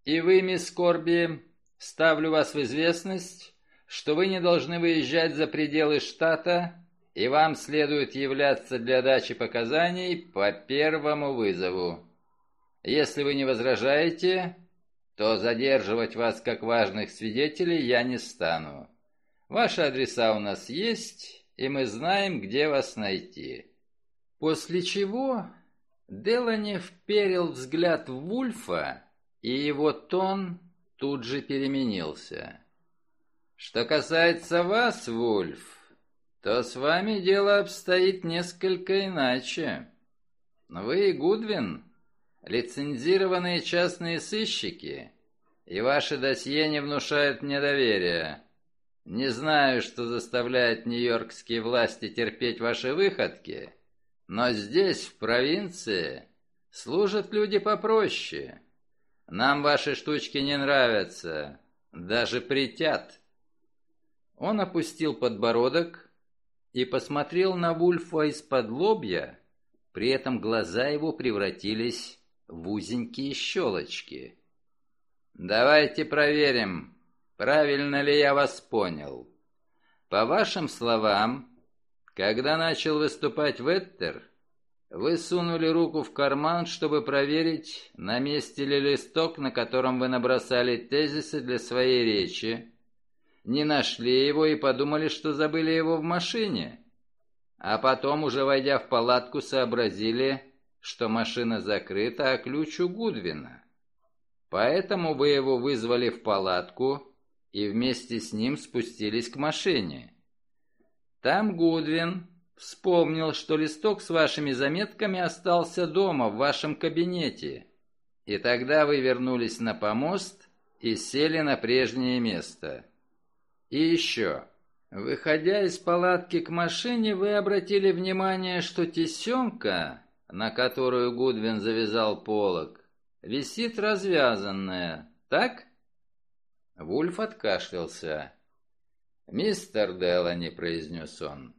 и вы, мисс Корби, ставлю вас в известность, что вы не должны выезжать за пределы штата, и вам следует являться для дачи показаний по первому вызову. Если вы не возражаете, то задерживать вас как важных свидетелей я не стану. Ваши адреса у нас есть, и мы знаем, где вас найти». После чего Делани вперил взгляд в Вульфа, и его тон тут же переменился. «Что касается вас, Вульф, то с вами дело обстоит несколько иначе. Вы и Гудвин — лицензированные частные сыщики, и ваше досье не внушает мне доверия. Не знаю, что заставляет нью-йоркские власти терпеть ваши выходки, но здесь, в провинции, служат люди попроще». Нам ваши штучки не нравятся, даже притят». Он опустил подбородок и посмотрел на Вульфа из-под лобья, при этом глаза его превратились в узенькие щелочки. «Давайте проверим, правильно ли я вас понял. По вашим словам, когда начал выступать Веттер, вы сунули руку в карман, чтобы проверить, на месте ли листок, на котором вы набросали тезисы для своей речи. Не нашли его и подумали, что забыли его в машине. А потом, уже войдя в палатку, сообразили, что машина закрыта, а ключ у Гудвина. Поэтому вы его вызвали в палатку и вместе с ним спустились к машине. Там Гудвин Вспомнил, что листок с вашими заметками остался дома, в вашем кабинете. И тогда вы вернулись на помост и сели на прежнее место. И еще. Выходя из палатки к машине, вы обратили внимание, что тесемка, на которую Гудвин завязал полог, висит развязанная, так? Вульф откашлялся. «Мистер Делани», — произнес он,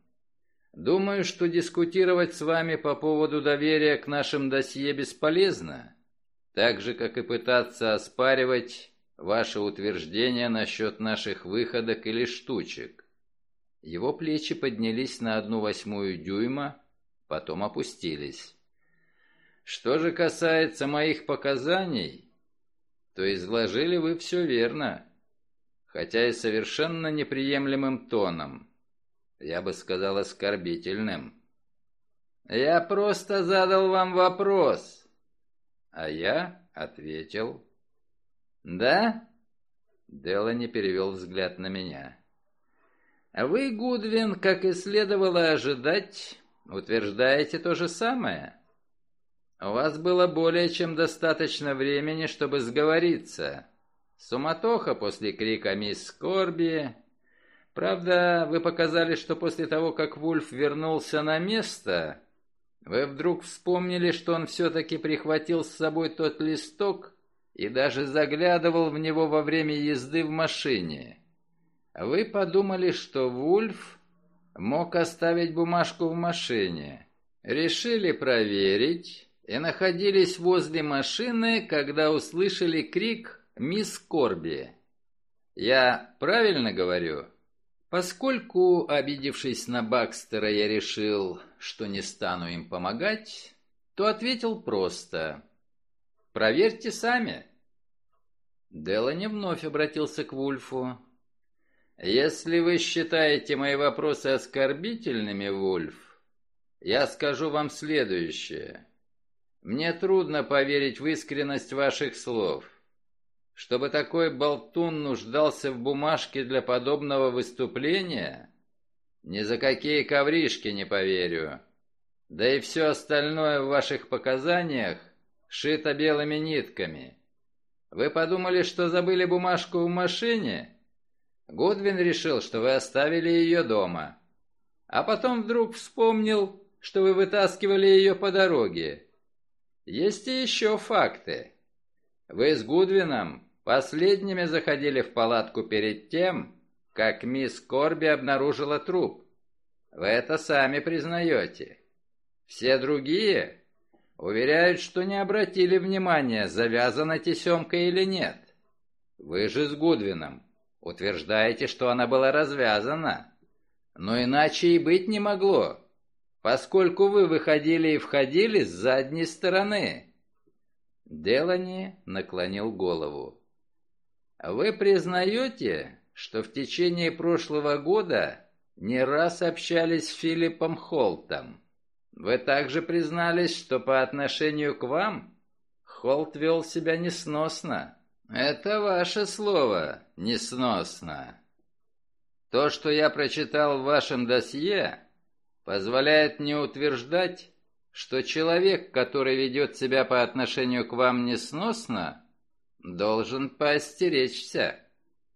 Думаю, что дискутировать с вами по поводу доверия к нашим досье бесполезно, так же, как и пытаться оспаривать ваше утверждение насчет наших выходок или штучек. Его плечи поднялись на одну восьмую дюйма, потом опустились. Что же касается моих показаний, то изложили вы все верно, хотя и совершенно неприемлемым тоном я бы сказал, оскорбительным. «Я просто задал вам вопрос». А я ответил. «Да?» Делани перевел взгляд на меня. «Вы, Гудвин, как и следовало ожидать, утверждаете то же самое. У вас было более чем достаточно времени, чтобы сговориться. Суматоха после крика «Мисс Скорби», Правда, вы показали, что после того, как Вульф вернулся на место, вы вдруг вспомнили, что он все-таки прихватил с собой тот листок и даже заглядывал в него во время езды в машине. Вы подумали, что Вульф мог оставить бумажку в машине. Решили проверить и находились возле машины, когда услышали крик «Мисс Корби». Я правильно говорю? Поскольку, обидевшись на Бакстера, я решил, что не стану им помогать, то ответил просто «Проверьте сами». Делани вновь обратился к Вульфу. «Если вы считаете мои вопросы оскорбительными, Вульф, я скажу вам следующее. Мне трудно поверить в искренность ваших слов. Чтобы такой болтун нуждался в бумажке для подобного выступления? Ни за какие ковришки не поверю. Да и все остальное в ваших показаниях шито белыми нитками. Вы подумали, что забыли бумажку в машине? Гудвин решил, что вы оставили ее дома. А потом вдруг вспомнил, что вы вытаскивали ее по дороге. Есть и еще факты. Вы с Гудвином последними заходили в палатку перед тем, как мисс Корби обнаружила труп. Вы это сами признаете. Все другие Уверяют, что не обратили внимания, завязана тесемка или нет. Вы же с Гудвином утверждаете, что она была развязана. Но иначе и быть не могло, поскольку вы выходили и входили с задней стороны. Делани наклонил голову. Вы признаете, что в течение прошлого года не раз общались с Филиппом Холтом? Вы также признались, что по отношению к вам Холт вел себя несносно. Это ваше слово «несносно». То, что я прочитал в вашем досье, позволяет мне утверждать, что человек, который ведет себя по отношению к вам несносно, должен поостеречься.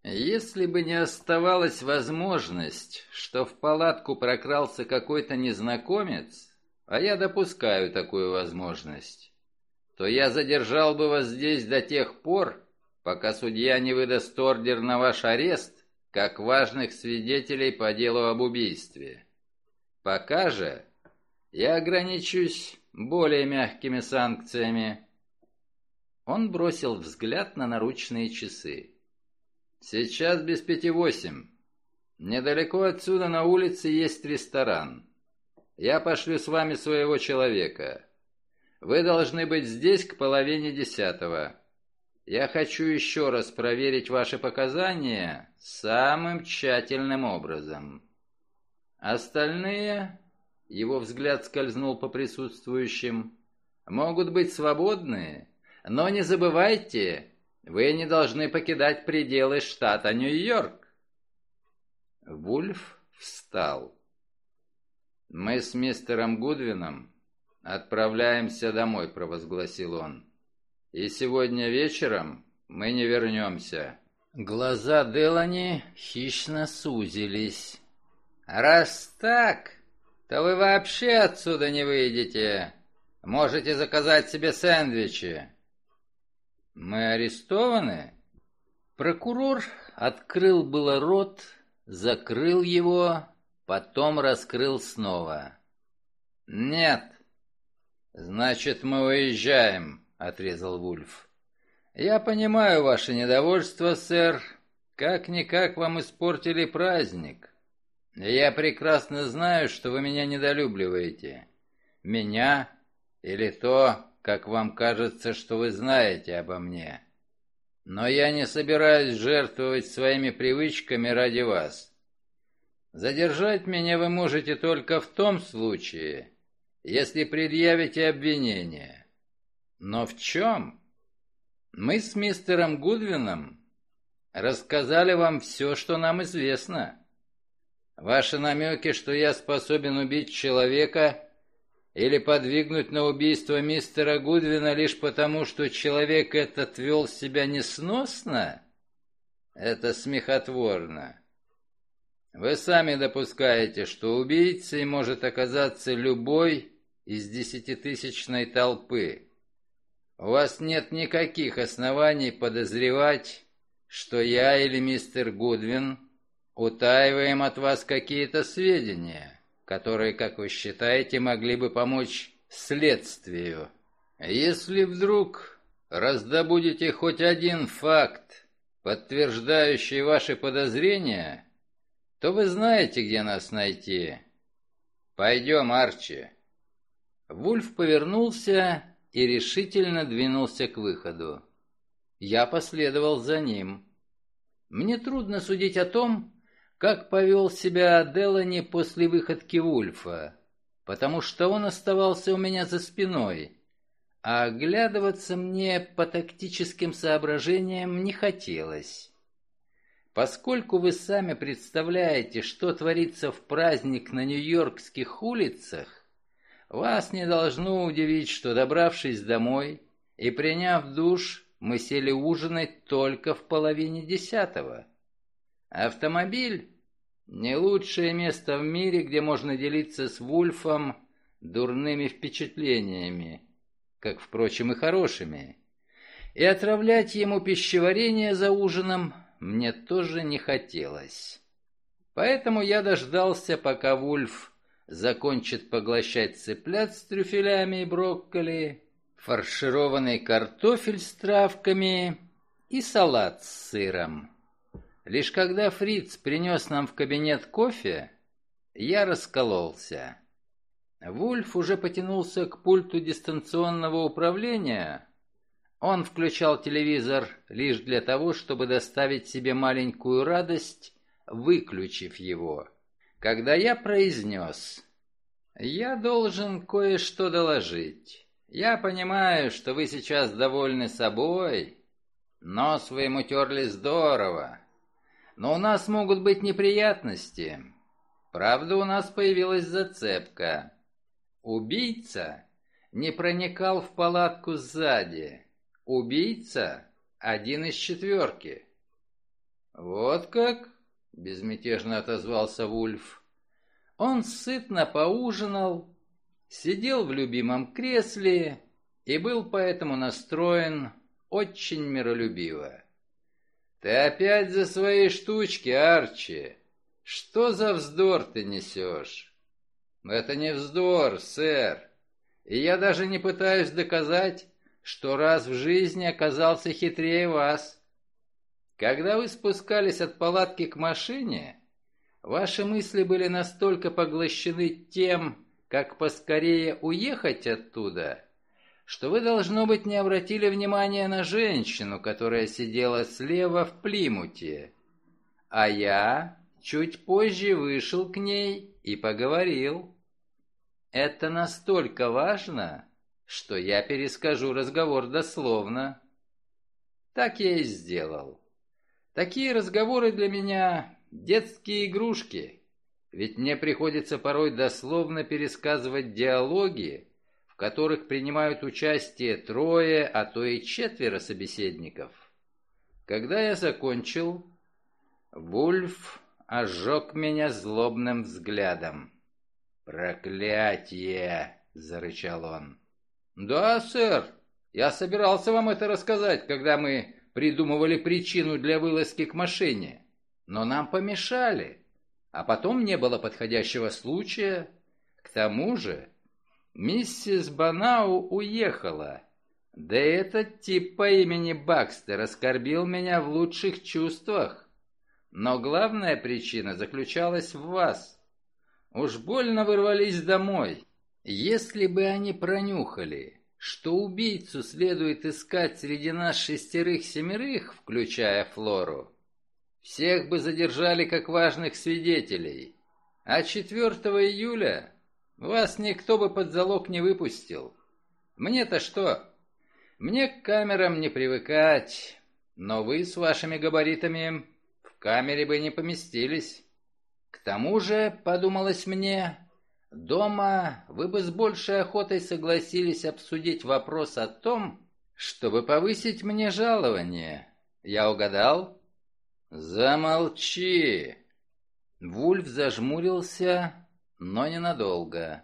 Если бы не оставалась возможность, что в палатку прокрался какой-то незнакомец, а я допускаю такую возможность, то я задержал бы вас здесь до тех пор, пока судья не выдаст ордер на ваш арест, как важных свидетелей по делу об убийстве. Пока же я ограничусь более мягкими санкциями. Он бросил взгляд на наручные часы. Сейчас без пяти восемь. Недалеко отсюда на улице есть ресторан. Я пошлю с вами своего человека. Вы должны быть здесь к половине десятого. Я хочу еще раз проверить ваши показания самым тщательным образом. Остальные, его взгляд скользнул по присутствующим, могут быть свободны, но не забывайте, вы не должны покидать пределы штата Нью-Йорк. Вульф встал. «Мы с мистером Гудвином отправляемся домой», — провозгласил он. «И сегодня вечером мы не вернемся». Глаза Делани хищно сузились. «Раз так, то вы вообще отсюда не выйдете. Можете заказать себе сэндвичи». «Мы арестованы?» Прокурор открыл было рот, закрыл его Потом раскрыл снова. «Нет». «Значит, мы уезжаем», — отрезал Вульф. «Я понимаю ваше недовольство, сэр. Как-никак вам испортили праздник. Я прекрасно знаю, что вы меня недолюбливаете. Меня или то, как вам кажется, что вы знаете обо мне. Но я не собираюсь жертвовать своими привычками ради вас. Задержать меня вы можете только в том случае, если предъявите обвинение. Но в чем? Мы с мистером Гудвином рассказали вам все, что нам известно. Ваши намеки, что я способен убить человека или подвигнуть на убийство мистера Гудвина лишь потому, что человек этот вел себя несносно, это смехотворно. Вы сами допускаете, что убийцей может оказаться любой из десятитысячной толпы. У вас нет никаких оснований подозревать, что я или мистер Гудвин утаиваем от вас какие-то сведения, которые, как вы считаете, могли бы помочь следствию. Если вдруг раздобудете хоть один факт, подтверждающий ваши подозрения, то вы знаете, где нас найти. Пойдем, Арчи». Вульф повернулся и решительно двинулся к выходу. Я последовал за ним. Мне трудно судить о том, как повел себя Делани после выходки Вульфа, потому что он оставался у меня за спиной, а оглядываться мне по тактическим соображениям не хотелось. Поскольку вы сами представляете, что творится в праздник на нью-йоркских улицах, вас не должно удивить, что, добравшись домой и приняв душ, мы сели ужинать только в половине десятого. Автомобиль — не лучшее место в мире, где можно делиться с Вульфом дурными впечатлениями, как, впрочем, и хорошими, и отравлять ему пищеварение за ужином мне тоже не хотелось. Поэтому я дождался, пока Вульф закончит поглощать цыплят с трюфелями и брокколи, фаршированный картофель с травками и салат с сыром. Лишь когда Фриц принес нам в кабинет кофе, я раскололся. Вульф уже потянулся к пульту дистанционного управления, он включал телевизор лишь для того, чтобы доставить себе маленькую радость, выключив его. Когда я произнес «Я должен кое-что доложить. Я понимаю, что вы сейчас довольны собой, нос вы ему терли здорово, но у нас могут быть неприятности. Правда, у нас появилась зацепка. Убийца не проникал в палатку сзади». Убийца — один из четверки. Вот как? — безмятежно отозвался Вульф. Он сытно поужинал, сидел в любимом кресле и был поэтому настроен очень миролюбиво. «Ты опять за свои штучки, Арчи! Что за вздор ты несешь?» «Это не вздор, сэр, и я даже не пытаюсь доказать, что раз в жизни оказался хитрее вас. Когда вы спускались от палатки к машине, ваши мысли были настолько поглощены тем, как поскорее уехать оттуда, что вы, должно быть, не обратили внимания на женщину, которая сидела слева в Плимуте. А я чуть позже вышел к ней и поговорил. Это настолько важно, что я перескажу разговор дословно. Так я и сделал. Такие разговоры для меня детские игрушки, ведь мне приходится порой дословно пересказывать диалоги, в которых принимают участие трое, а то и четверо собеседников. Когда я закончил, Вульф ожег меня злобным взглядом. «Проклятие!» — зарычал он. «Да, сэр. Я собирался вам это рассказать, когда мы придумывали причину для вылазки к машине. Но нам помешали. А потом не было подходящего случая. К тому же миссис Банау уехала. Да этот тип по имени Бакстер оскорбил меня в лучших чувствах. Но главная причина заключалась в вас. Уж больно вырвались домой. Если бы они пронюхали, что убийцу следует искать среди нас шестерых-семерых, включая Флору, всех бы задержали как важных свидетелей, а 4 июля вас никто бы под залог не выпустил. Мне-то что? Мне к камерам не привыкать, но вы с вашими габаритами в камере бы не поместились. К тому же, подумалось мне, Дома вы бы с большей охотой согласились обсудить вопрос о том, чтобы повысить мне жалование. Я угадал? Замолчи. Вульф зажмурился, но ненадолго.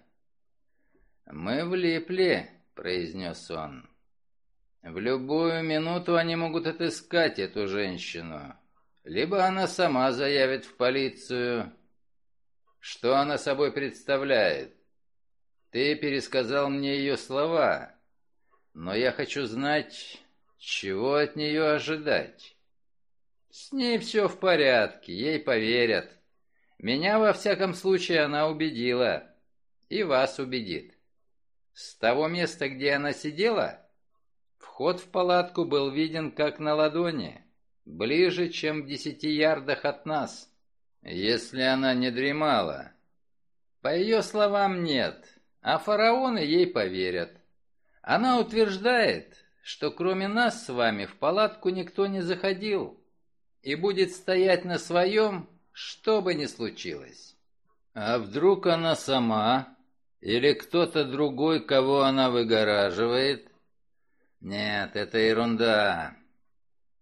Мы влипли, произнес он. В любую минуту они могут отыскать эту женщину. Либо она сама заявит в полицию. Что она собой представляет? Ты пересказал мне ее слова, но я хочу знать, чего от нее ожидать. С ней все в порядке, ей поверят. Меня, во всяком случае, она убедила. И вас убедит. С того места, где она сидела, вход в палатку был виден как на ладони, ближе, чем в десяти ярдах от нас. Если она не дремала. По ее словам, нет, а фараоны ей поверят. Она утверждает, что кроме нас с вами в палатку никто не заходил и будет стоять на своем, что бы ни случилось. А вдруг она сама или кто-то другой, кого она выгораживает? Нет, это ерунда.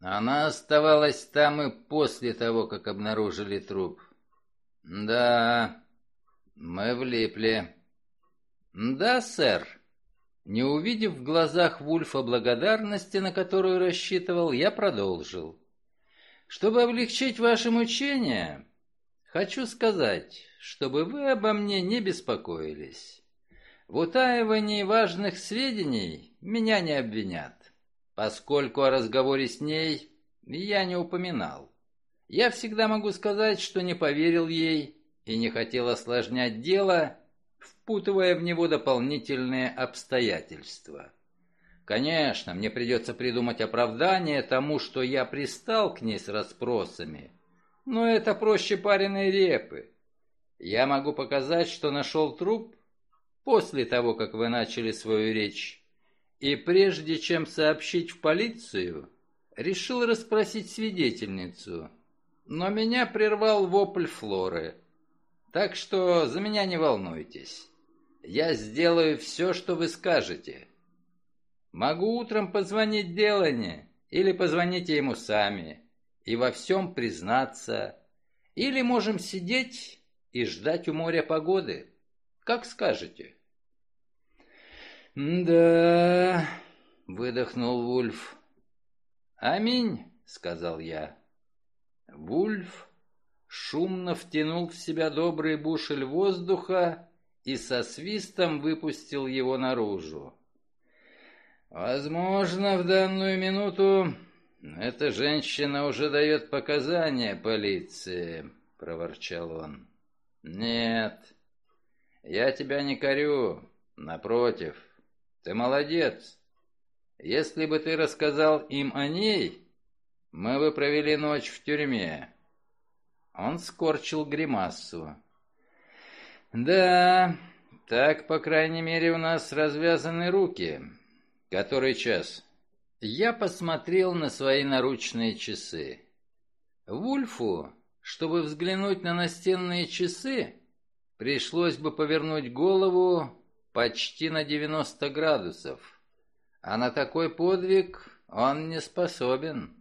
Она оставалась там и после того, как обнаружили труп. Да, мы влипли. Да, сэр. Не увидев в глазах Вульфа благодарности, на которую рассчитывал, я продолжил. Чтобы облегчить ваше мучение, хочу сказать, чтобы вы обо мне не беспокоились. В утаивании важных сведений меня не обвинят, поскольку о разговоре с ней я не упоминал. Я всегда могу сказать, что не поверил ей и не хотел осложнять дело, впутывая в него дополнительные обстоятельства. Конечно, мне придется придумать оправдание тому, что я пристал к ней с расспросами, но это проще пареной репы. Я могу показать, что нашел труп после того, как вы начали свою речь, и прежде чем сообщить в полицию, решил расспросить свидетельницу, но меня прервал вопль Флоры. Так что за меня не волнуйтесь. Я сделаю все, что вы скажете. Могу утром позвонить Делане, или позвоните ему сами, и во всем признаться. Или можем сидеть и ждать у моря погоды. Как скажете. «Да...» — выдохнул Вульф. «Аминь», — сказал я. Вульф шумно втянул в себя добрый бушель воздуха и со свистом выпустил его наружу. Возможно, в данную минуту эта женщина уже дает показания полиции, проворчал он. Нет, я тебя не корю, напротив, ты молодец. Если бы ты рассказал им о ней, мы бы провели ночь в тюрьме. Он скорчил гримасу. Да, так, по крайней мере, у нас развязаны руки. «Который час?» Я посмотрел на свои наручные часы. Вульфу, чтобы взглянуть на настенные часы, пришлось бы повернуть голову почти на 90 градусов. А на такой подвиг он не способен.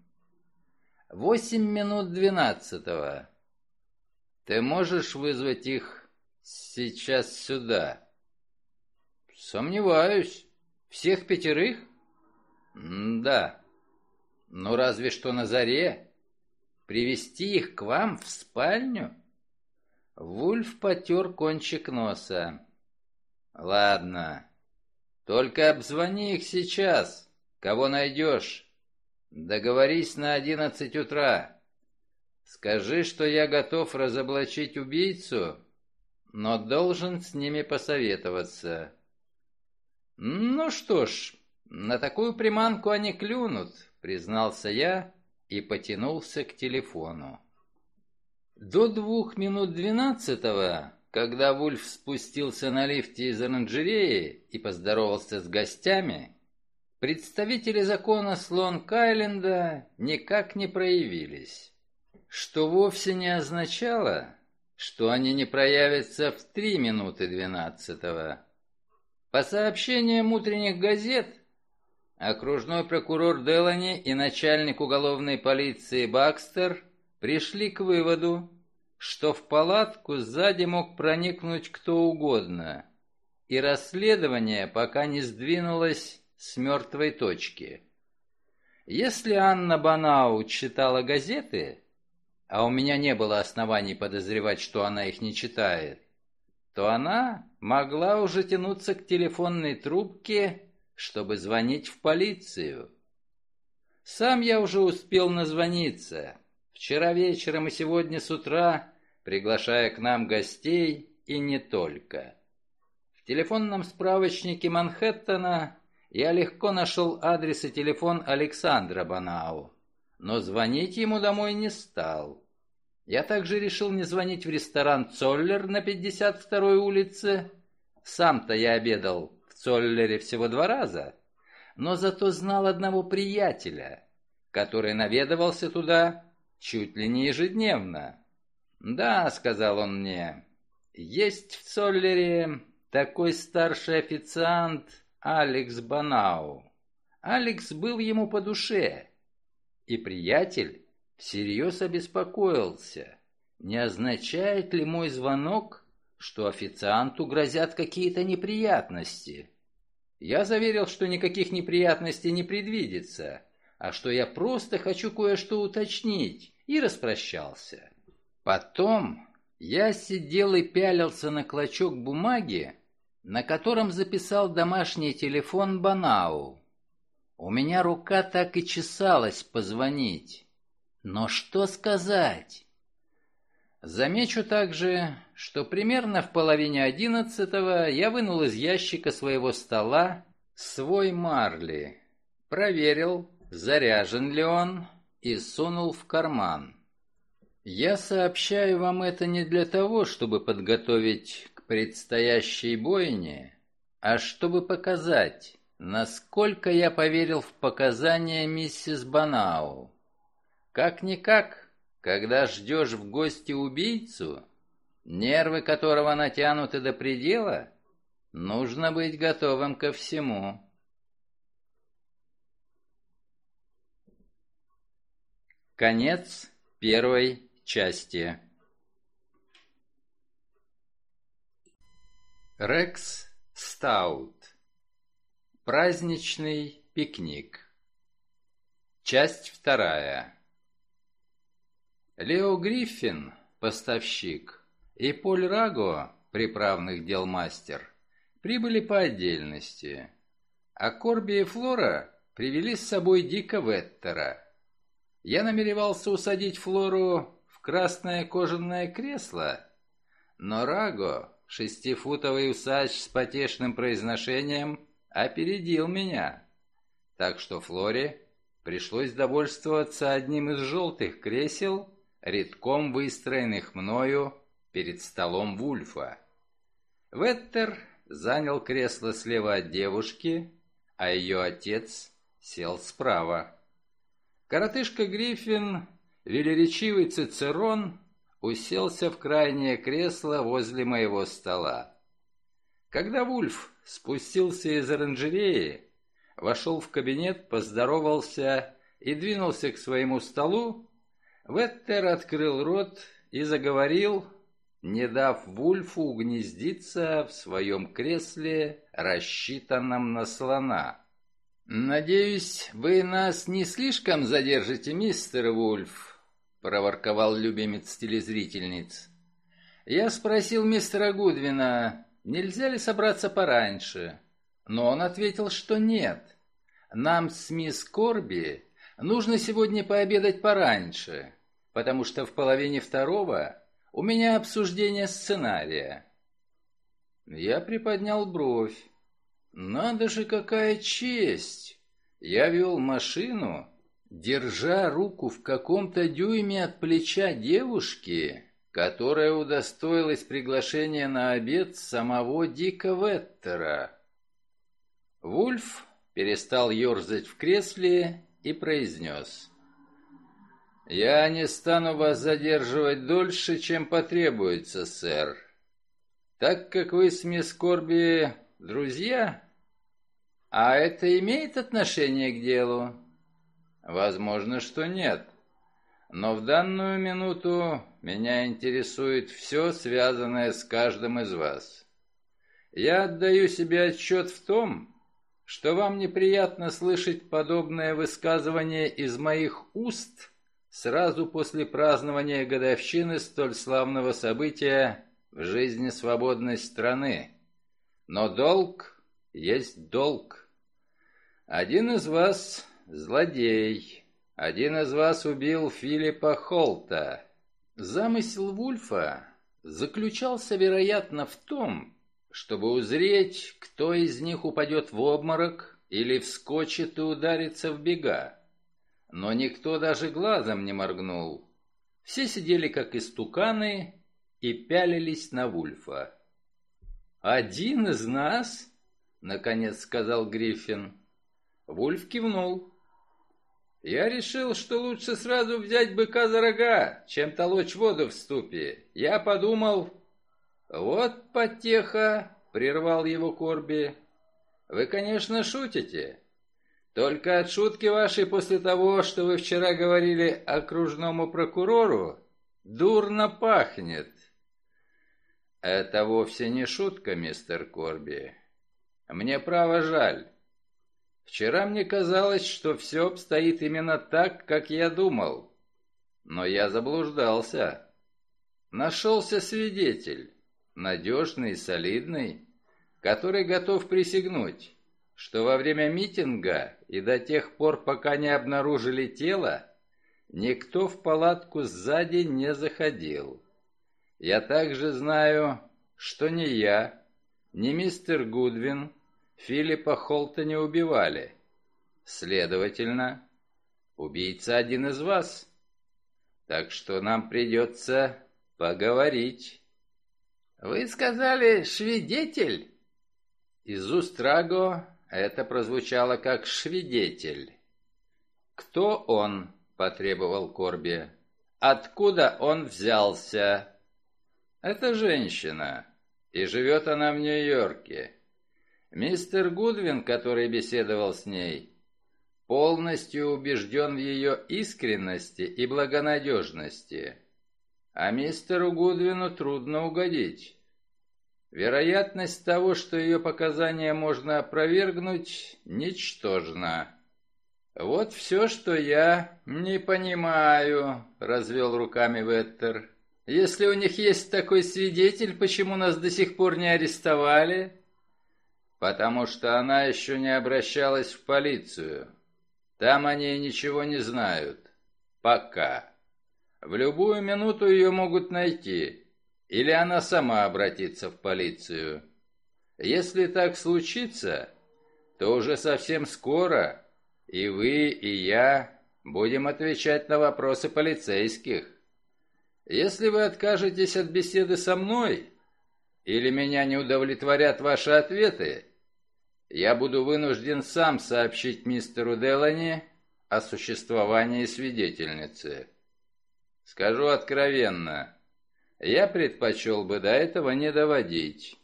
Восемь минут двенадцатого. Ты можешь вызвать их сейчас сюда? Сомневаюсь. Всех пятерых? М да. Ну разве что на заре. Привести их к вам в спальню? Вульф потер кончик носа. Ладно. Только обзвони их сейчас. Кого найдешь? Договорись на одиннадцать утра. Скажи, что я готов разоблачить убийцу, но должен с ними посоветоваться. «Ну что ж, на такую приманку они клюнут», — признался я и потянулся к телефону. До двух минут двенадцатого, когда Вульф спустился на лифте из оранжереи и поздоровался с гостями, представители закона Слон-Кайленда никак не проявились, что вовсе не означало, что они не проявятся в три минуты двенадцатого. По сообщениям утренних газет, окружной прокурор Делани и начальник уголовной полиции Бакстер пришли к выводу, что в палатку сзади мог проникнуть кто угодно, и расследование пока не сдвинулось с мертвой точки. Если Анна Банау читала газеты, а у меня не было оснований подозревать, что она их не читает, то она могла уже тянуться к телефонной трубке, чтобы звонить в полицию. Сам я уже успел назвониться. Вчера вечером и сегодня с утра, приглашая к нам гостей, и не только. В телефонном справочнике Манхэттена я легко нашел адрес и телефон Александра Банау, но звонить ему домой не стал. Я также решил не звонить в ресторан «Цоллер» на 52-й улице. Сам-то я обедал в «Цоллере» всего два раза, но зато знал одного приятеля, который наведывался туда чуть ли не ежедневно. «Да», — сказал он мне, — «есть в Цоллере такой старший официант Алекс Банау. Алекс был ему по душе, и приятель всерьез обеспокоился, не означает ли мой звонок, что официанту грозят какие-то неприятности. Я заверил, что никаких неприятностей не предвидится, а что я просто хочу кое-что уточнить, и распрощался. Потом я сидел и пялился на клочок бумаги, на котором записал домашний телефон Банау. У меня рука так и чесалась позвонить. Но что сказать? Замечу также, что примерно в половине одиннадцатого я вынул из ящика своего стола свой Марли, проверил, заряжен ли он, и сунул в карман. Я сообщаю вам это не для того, чтобы подготовить предстоящей бойне, а чтобы показать, насколько я поверил в показания миссис Банау. Как-никак, когда ждешь в гости убийцу, нервы которого натянуты до предела, нужно быть готовым ко всему. Конец первой части. Рекс Стаут. Праздничный пикник. Часть вторая. Лео Гриффин, поставщик, и Поль Раго, приправных дел мастер, прибыли по отдельности, а Корби и Флора привели с собой Дика Веттера. Я намеревался усадить Флору в красное кожаное кресло, но Раго шестифутовый усач с потешным произношением опередил меня. Так что Флоре пришлось довольствоваться одним из желтых кресел, редком выстроенных мною перед столом Вульфа. Веттер занял кресло слева от девушки, а ее отец сел справа. Коротышка Гриффин, велеречивый Цицерон, уселся в крайнее кресло возле моего стола. Когда Вульф спустился из оранжереи, вошел в кабинет, поздоровался и двинулся к своему столу, Веттер открыл рот и заговорил, не дав Вульфу угнездиться в своем кресле, рассчитанном на слона. «Надеюсь, вы нас не слишком задержите, мистер Вульф?» проворковал любимец телезрительниц. Я спросил мистера Гудвина, нельзя ли собраться пораньше, но он ответил, что нет. Нам с мисс Корби нужно сегодня пообедать пораньше, потому что в половине второго у меня обсуждение сценария. Я приподнял бровь. Надо же, какая честь! Я вел машину держа руку в каком-то дюйме от плеча девушки, которая удостоилась приглашения на обед самого Дика Веттера. Вульф перестал ерзать в кресле и произнес. «Я не стану вас задерживать дольше, чем потребуется, сэр. Так как вы с мисс Корби друзья, а это имеет отношение к делу?» Возможно, что нет. Но в данную минуту меня интересует все, связанное с каждым из вас. Я отдаю себе отчет в том, что вам неприятно слышать подобное высказывание из моих уст сразу после празднования годовщины столь славного события в жизни свободной страны. Но долг есть долг. Один из вас — злодей, один из вас убил Филиппа Холта. Замысел Вульфа заключался, вероятно, в том, чтобы узреть, кто из них упадет в обморок или вскочит и ударится в бега. Но никто даже глазом не моргнул. Все сидели как истуканы и пялились на Вульфа. «Один из нас?» — наконец сказал Гриффин. Вульф кивнул. «Я решил, что лучше сразу взять быка за рога, чем толочь воду в ступе. Я подумал, «Вот потеха!» — прервал его Корби. «Вы, конечно, шутите. Только от шутки вашей после того, что вы вчера говорили окружному прокурору, дурно пахнет». «Это вовсе не шутка, мистер Корби. Мне право жаль. Вчера мне казалось, что все обстоит именно так, как я думал. Но я заблуждался. Нашелся свидетель надежный и солидный, который готов присягнуть, что во время митинга и до тех пор, пока не обнаружили тело, никто в палатку сзади не заходил. Я также знаю, что ни я, ни мистер Гудвин Филиппа Холта не убивали. Следовательно, убийца один из вас. Так что нам придется поговорить. «Вы сказали «швидетель»?» Из уст Раго это прозвучало как «швидетель». «Кто он?» — потребовал Корби. «Откуда он взялся?» «Это женщина, и живет она в Нью-Йорке. Мистер Гудвин, который беседовал с ней, полностью убежден в ее искренности и благонадежности, а мистеру Гудвину трудно угодить. Вероятность того, что ее показания можно опровергнуть, ничтожна. «Вот все, что я не понимаю», — развел руками Веттер. «Если у них есть такой свидетель, почему нас до сих пор не арестовали?» «Потому что она еще не обращалась в полицию. Там о ней ничего не знают. Пока. В любую минуту ее могут найти. Или она сама обратится в полицию. Если так случится, то уже совсем скоро и вы, и я будем отвечать на вопросы полицейских. Если вы откажетесь от беседы со мной, или меня не удовлетворят ваши ответы, я буду вынужден сам сообщить мистеру Делани о существовании свидетельницы. Скажу откровенно, я предпочел бы до этого не доводить.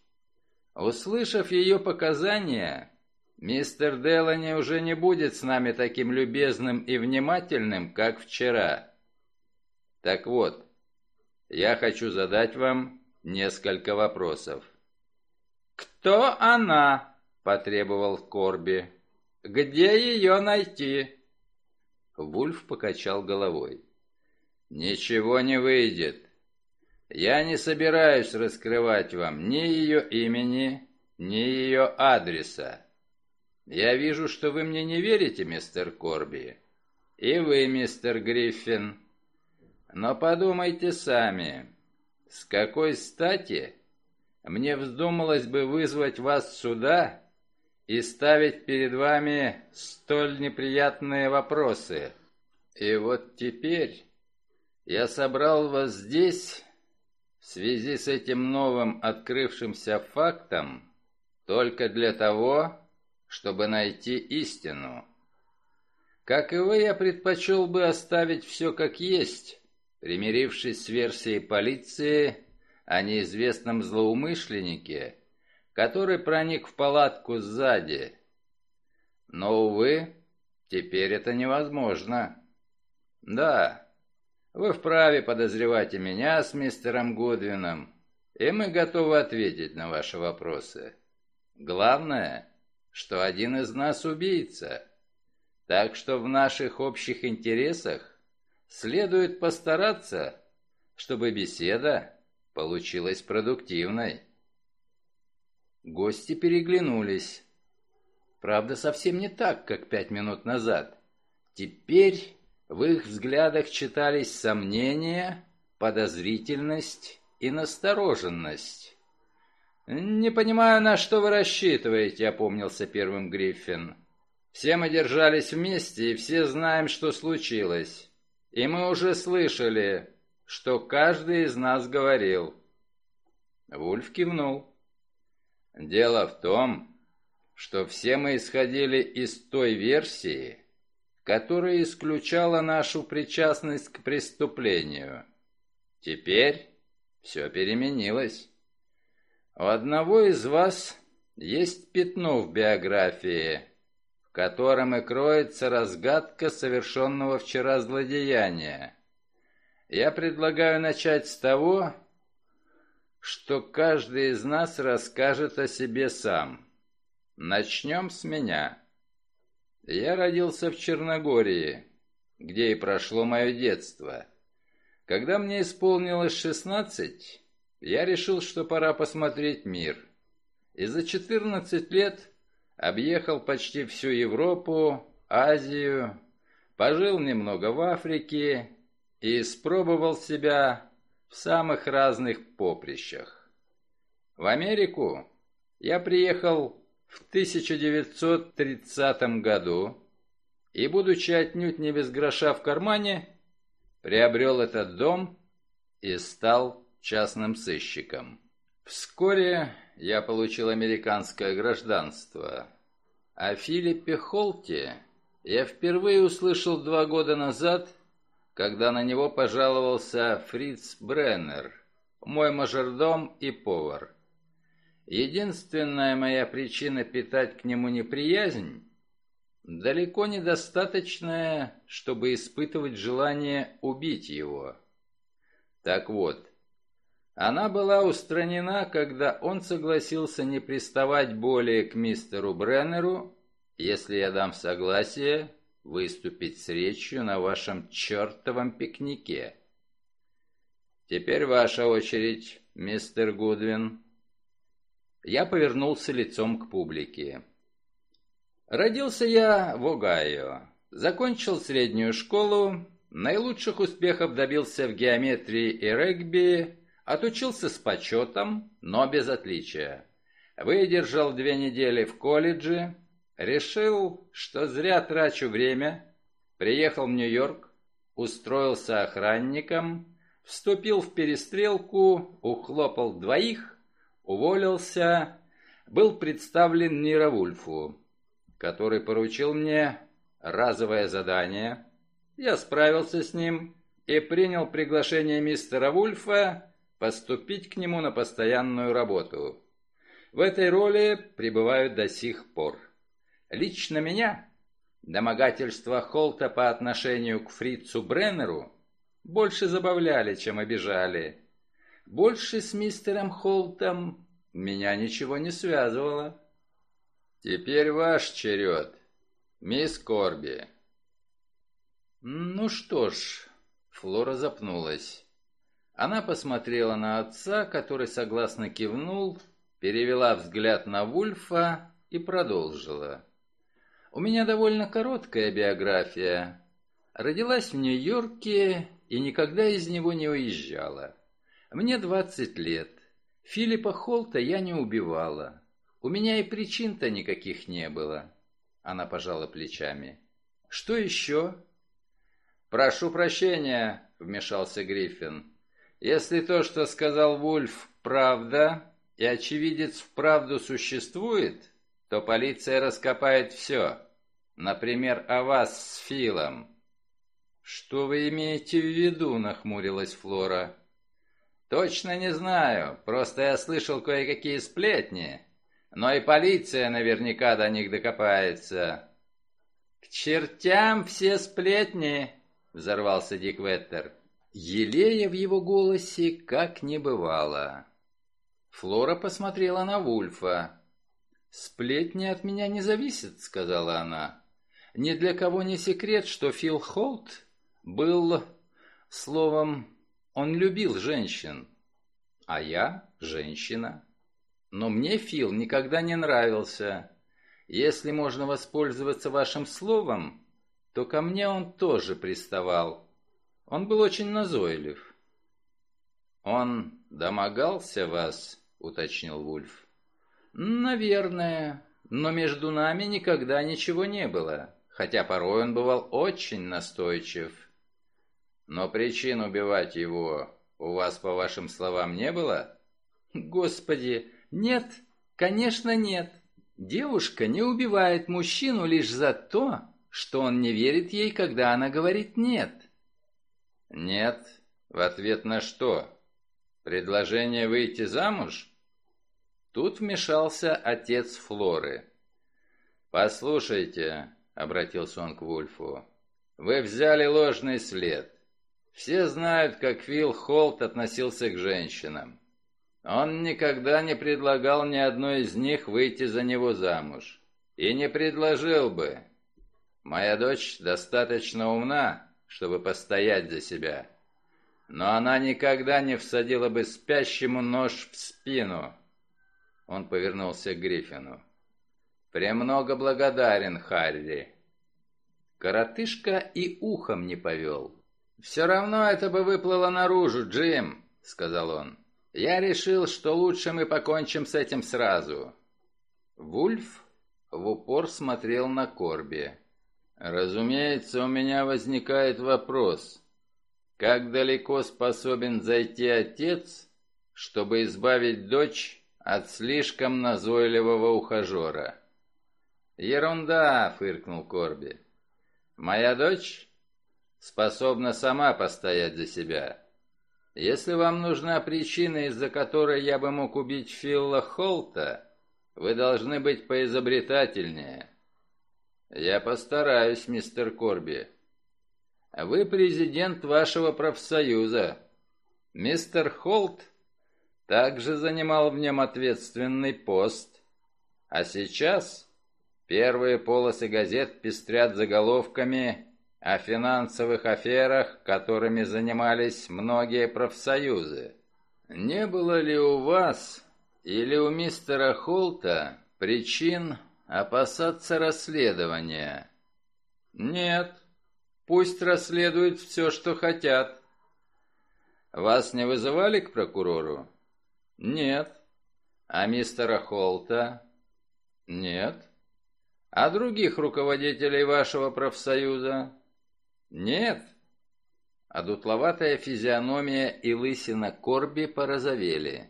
Услышав ее показания, мистер Делани уже не будет с нами таким любезным и внимательным, как вчера. Так вот, я хочу задать вам несколько вопросов. «Кто она?» — потребовал Корби. «Где ее найти?» Вульф покачал головой. «Ничего не выйдет. Я не собираюсь раскрывать вам ни ее имени, ни ее адреса. Я вижу, что вы мне не верите, мистер Корби. И вы, мистер Гриффин. Но подумайте сами, с какой стати мне вздумалось бы вызвать вас сюда и ставить перед вами столь неприятные вопросы. И вот теперь я собрал вас здесь в связи с этим новым открывшимся фактом только для того, чтобы найти истину. Как и вы, я предпочел бы оставить все как есть, примирившись с версией полиции о неизвестном злоумышленнике, который проник в палатку сзади. Но, увы, теперь это невозможно. Да, вы вправе подозревать и меня с мистером Гудвином, и мы готовы ответить на ваши вопросы. Главное, что один из нас убийца. Так что в наших общих интересах следует постараться, чтобы беседа получилась продуктивной. Гости переглянулись. Правда, совсем не так, как пять минут назад. Теперь в их взглядах читались сомнения, подозрительность и настороженность. «Не понимаю, на что вы рассчитываете», — опомнился первым Гриффин. «Все мы держались вместе, и все знаем, что случилось. И мы уже слышали, что каждый из нас говорил». Вульф кивнул. Дело в том, что все мы исходили из той версии, которая исключала нашу причастность к преступлению. Теперь все переменилось. У одного из вас есть пятно в биографии, в котором и кроется разгадка совершенного вчера злодеяния. Я предлагаю начать с того, что каждый из нас расскажет о себе сам. Начнем с меня. Я родился в Черногории, где и прошло мое детство. Когда мне исполнилось шестнадцать, я решил, что пора посмотреть мир. И за четырнадцать лет объехал почти всю Европу, Азию, пожил немного в Африке и испробовал себя в самых разных поприщах. В Америку я приехал в 1930 году и, будучи отнюдь не без гроша в кармане, приобрел этот дом и стал частным сыщиком. Вскоре я получил американское гражданство. О Филиппе Холте я впервые услышал два года назад – когда на него пожаловался Фриц Бреннер, мой мажордом и повар. Единственная моя причина питать к нему неприязнь далеко недостаточная, чтобы испытывать желание убить его. Так вот, она была устранена, когда он согласился не приставать более к мистеру Бреннеру, если я дам согласие выступить с речью на вашем чертовом пикнике. Теперь ваша очередь, мистер Гудвин. Я повернулся лицом к публике. Родился я в Огайо. Закончил среднюю школу, наилучших успехов добился в геометрии и регби, отучился с почетом, но без отличия. Выдержал две недели в колледже, Решил, что зря трачу время, приехал в Нью-Йорк, устроился охранником, вступил в перестрелку, ухлопал двоих, уволился, был представлен Нировульфу, который поручил мне разовое задание. Я справился с ним и принял приглашение мистера Вульфа поступить к нему на постоянную работу. В этой роли пребываю до сих пор. Лично меня домогательства Холта по отношению к фрицу Бреннеру больше забавляли, чем обижали. Больше с мистером Холтом меня ничего не связывало. Теперь ваш черед, мисс Корби. Ну что ж, Флора запнулась. Она посмотрела на отца, который согласно кивнул, перевела взгляд на Вульфа и продолжила. У меня довольно короткая биография. Родилась в Нью-Йорке и никогда из него не уезжала. Мне 20 лет. Филиппа Холта я не убивала. У меня и причин-то никаких не было. Она пожала плечами. Что еще? Прошу прощения, вмешался Гриффин. Если то, что сказал Вульф, правда, и очевидец вправду существует, то полиция раскопает все. Например, о вас с Филом». «Что вы имеете в виду?» – нахмурилась Флора. «Точно не знаю, просто я слышал кое-какие сплетни. Но и полиция наверняка до них докопается». «К чертям все сплетни!» – взорвался Дик Веттер. Елея в его голосе как не бывало. Флора посмотрела на Вульфа. «Сплетни от меня не зависят», — сказала она. «Ни для кого не секрет, что Фил Холт был, словом, он любил женщин, а я — женщина. Но мне Фил никогда не нравился. Если можно воспользоваться вашим словом, то ко мне он тоже приставал. Он был очень назойлив. «Он домогался вас?» — уточнил Вульф. «Наверное, но между нами никогда ничего не было, хотя порой он бывал очень настойчив. Но причин убивать его у вас, по вашим словам, не было?» «Господи, нет, конечно нет. Девушка не убивает мужчину лишь за то, что он не верит ей, когда она говорит «нет». «Нет» в ответ на что? Предложение выйти замуж? Тут вмешался отец Флоры. «Послушайте», — обратился он к Вульфу, — «вы взяли ложный след. Все знают, как Фил Холт относился к женщинам. Он никогда не предлагал ни одной из них выйти за него замуж. И не предложил бы. Моя дочь достаточно умна, чтобы постоять за себя. Но она никогда не всадила бы спящему нож в спину. Он повернулся к Гриффину. «Премного благодарен, Харри». Коротышка и ухом не повел. «Все равно это бы выплыло наружу, Джим», — сказал он. «Я решил, что лучше мы покончим с этим сразу». Вульф в упор смотрел на Корби. Разумеется, у меня возникает вопрос. Как далеко способен зайти отец, чтобы избавить дочь от слишком назойливого ухажера? «Ерунда!» — фыркнул Корби. «Моя дочь способна сама постоять за себя. Если вам нужна причина, из-за которой я бы мог убить Филла Холта, вы должны быть поизобретательнее. «Я постараюсь, мистер Корби. Вы президент вашего профсоюза. Мистер Холт также занимал в нем ответственный пост. А сейчас первые полосы газет пестрят заголовками о финансовых аферах, которыми занимались многие профсоюзы. Не было ли у вас или у мистера Холта причин опасаться расследования. Нет, пусть расследуют все, что хотят. Вас не вызывали к прокурору? Нет. А мистера Холта? Нет. А других руководителей вашего профсоюза? Нет. А дутловатая физиономия и лысина Корби порозовели.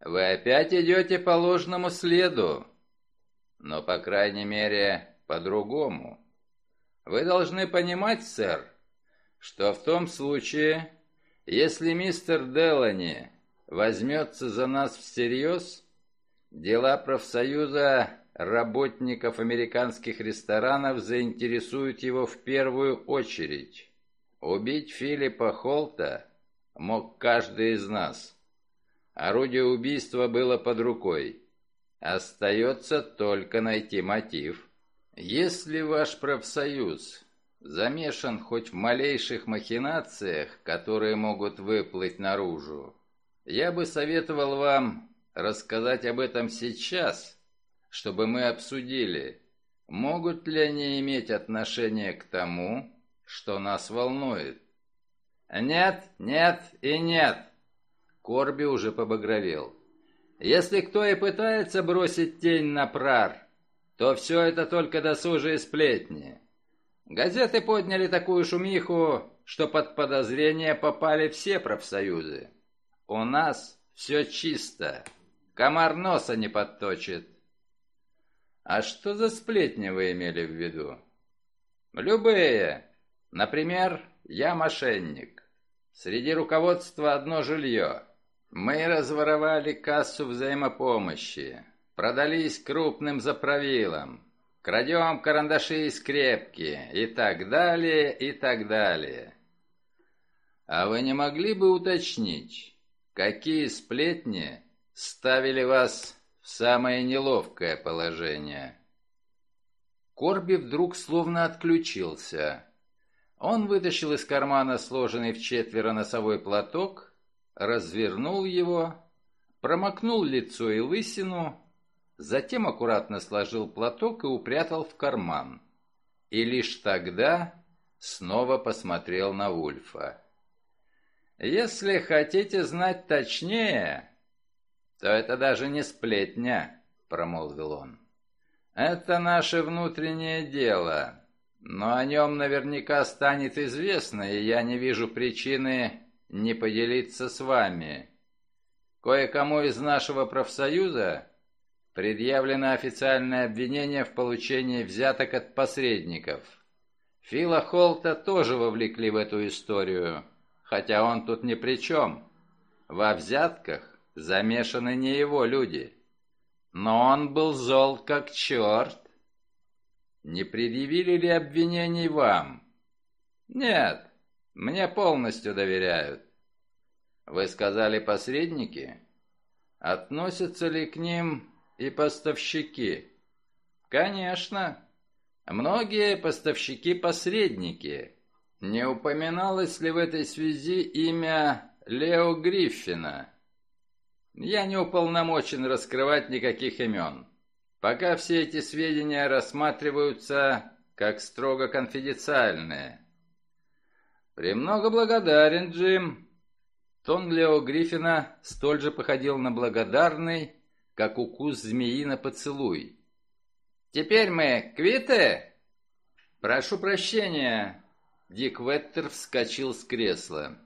Вы опять идете по ложному следу но, по крайней мере, по-другому. Вы должны понимать, сэр, что в том случае, если мистер Делани возьмется за нас всерьез, дела профсоюза работников американских ресторанов заинтересуют его в первую очередь. Убить Филиппа Холта мог каждый из нас. Орудие убийства было под рукой. Остается только найти мотив. Если ваш профсоюз замешан хоть в малейших махинациях, которые могут выплыть наружу, я бы советовал вам рассказать об этом сейчас, чтобы мы обсудили, могут ли они иметь отношение к тому, что нас волнует. Нет, нет и нет. Корби уже побагровел. Если кто и пытается бросить тень на прар, то все это только досужие сплетни. Газеты подняли такую шумиху, что под подозрение попали все профсоюзы. У нас все чисто. Комар носа не подточит. А что за сплетни вы имели в виду? Любые. Например, я мошенник. Среди руководства одно жилье. Мы разворовали кассу взаимопомощи, продались крупным заправилам, крадем карандаши и скрепки и так далее, и так далее. А вы не могли бы уточнить, какие сплетни ставили вас самое неловкое положение. Корби вдруг словно отключился. Он вытащил из кармана сложенный в четверо носовой платок, развернул его, промокнул лицо и лысину, затем аккуратно сложил платок и упрятал в карман. И лишь тогда снова посмотрел на Ульфа. «Если хотите знать точнее, то это даже не сплетня», — промолвил он. «Это наше внутреннее дело, но о нем наверняка станет известно, и я не вижу причины не поделиться с вами. Кое-кому из нашего профсоюза предъявлено официальное обвинение в получении взяток от посредников. Фила Холта тоже вовлекли в эту историю, хотя он тут ни при чем. Во взятках замешаны не его люди. Но он был зол как черт. Не предъявили ли обвинений вам? Нет, мне полностью доверяют. Вы сказали посредники? Относятся ли к ним и поставщики. Конечно. Многие поставщики-посредники. Не упоминалось ли в этой связи имя Лео Гриффина? Я не уполномочен раскрывать никаких имен. Пока все эти сведения рассматриваются как строго конфиденциальные. «Премного благодарен, Джим». Тон Лео Гриффина столь же походил на благодарный, как укус змеи на поцелуй. «Теперь мы квиты?» «Прошу прощения». Дик Веттер вскочил с кресла.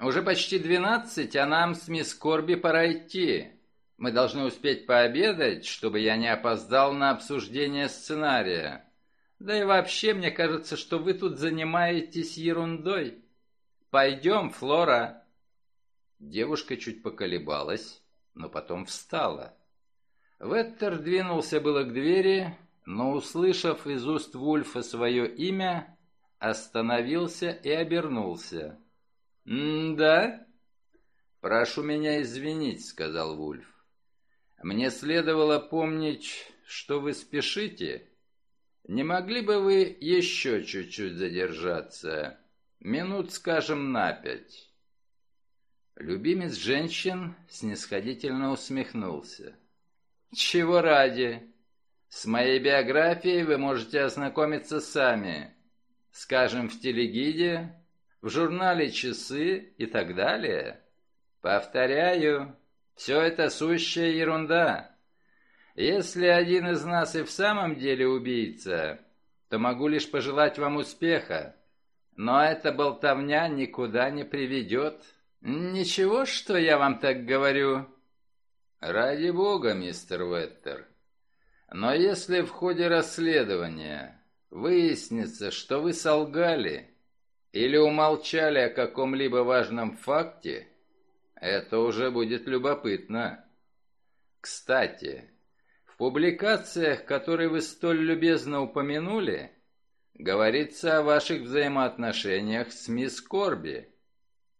«Уже почти двенадцать, а нам с мисс Корби пора идти. Мы должны успеть пообедать, чтобы я не опоздал на обсуждение сценария. Да и вообще, мне кажется, что вы тут занимаетесь ерундой. Пойдем, Флора». Девушка чуть поколебалась, но потом встала. Веттер двинулся было к двери, но, услышав из уст Вульфа свое имя, остановился и обернулся. «М-да?» «Прошу меня извинить», — сказал Вульф. «Мне следовало помнить, что вы спешите. Не могли бы вы еще чуть-чуть задержаться? Минут, скажем, на пять?» Любимец женщин снисходительно усмехнулся. Чего ради? С моей биографией вы можете ознакомиться сами. Скажем, в телегиде, в журнале «Часы» и так далее. Повторяю, все это сущая ерунда. Если один из нас и в самом деле убийца, то могу лишь пожелать вам успеха. Но эта болтовня никуда не приведет. Ничего, что я вам так говорю. «Ради бога, мистер Веттер. Но если в ходе расследования выяснится, что вы солгали или умолчали о каком-либо важном факте, это уже будет любопытно. Кстати, в публикациях, которые вы столь любезно упомянули, говорится о ваших взаимоотношениях с мисс Корби».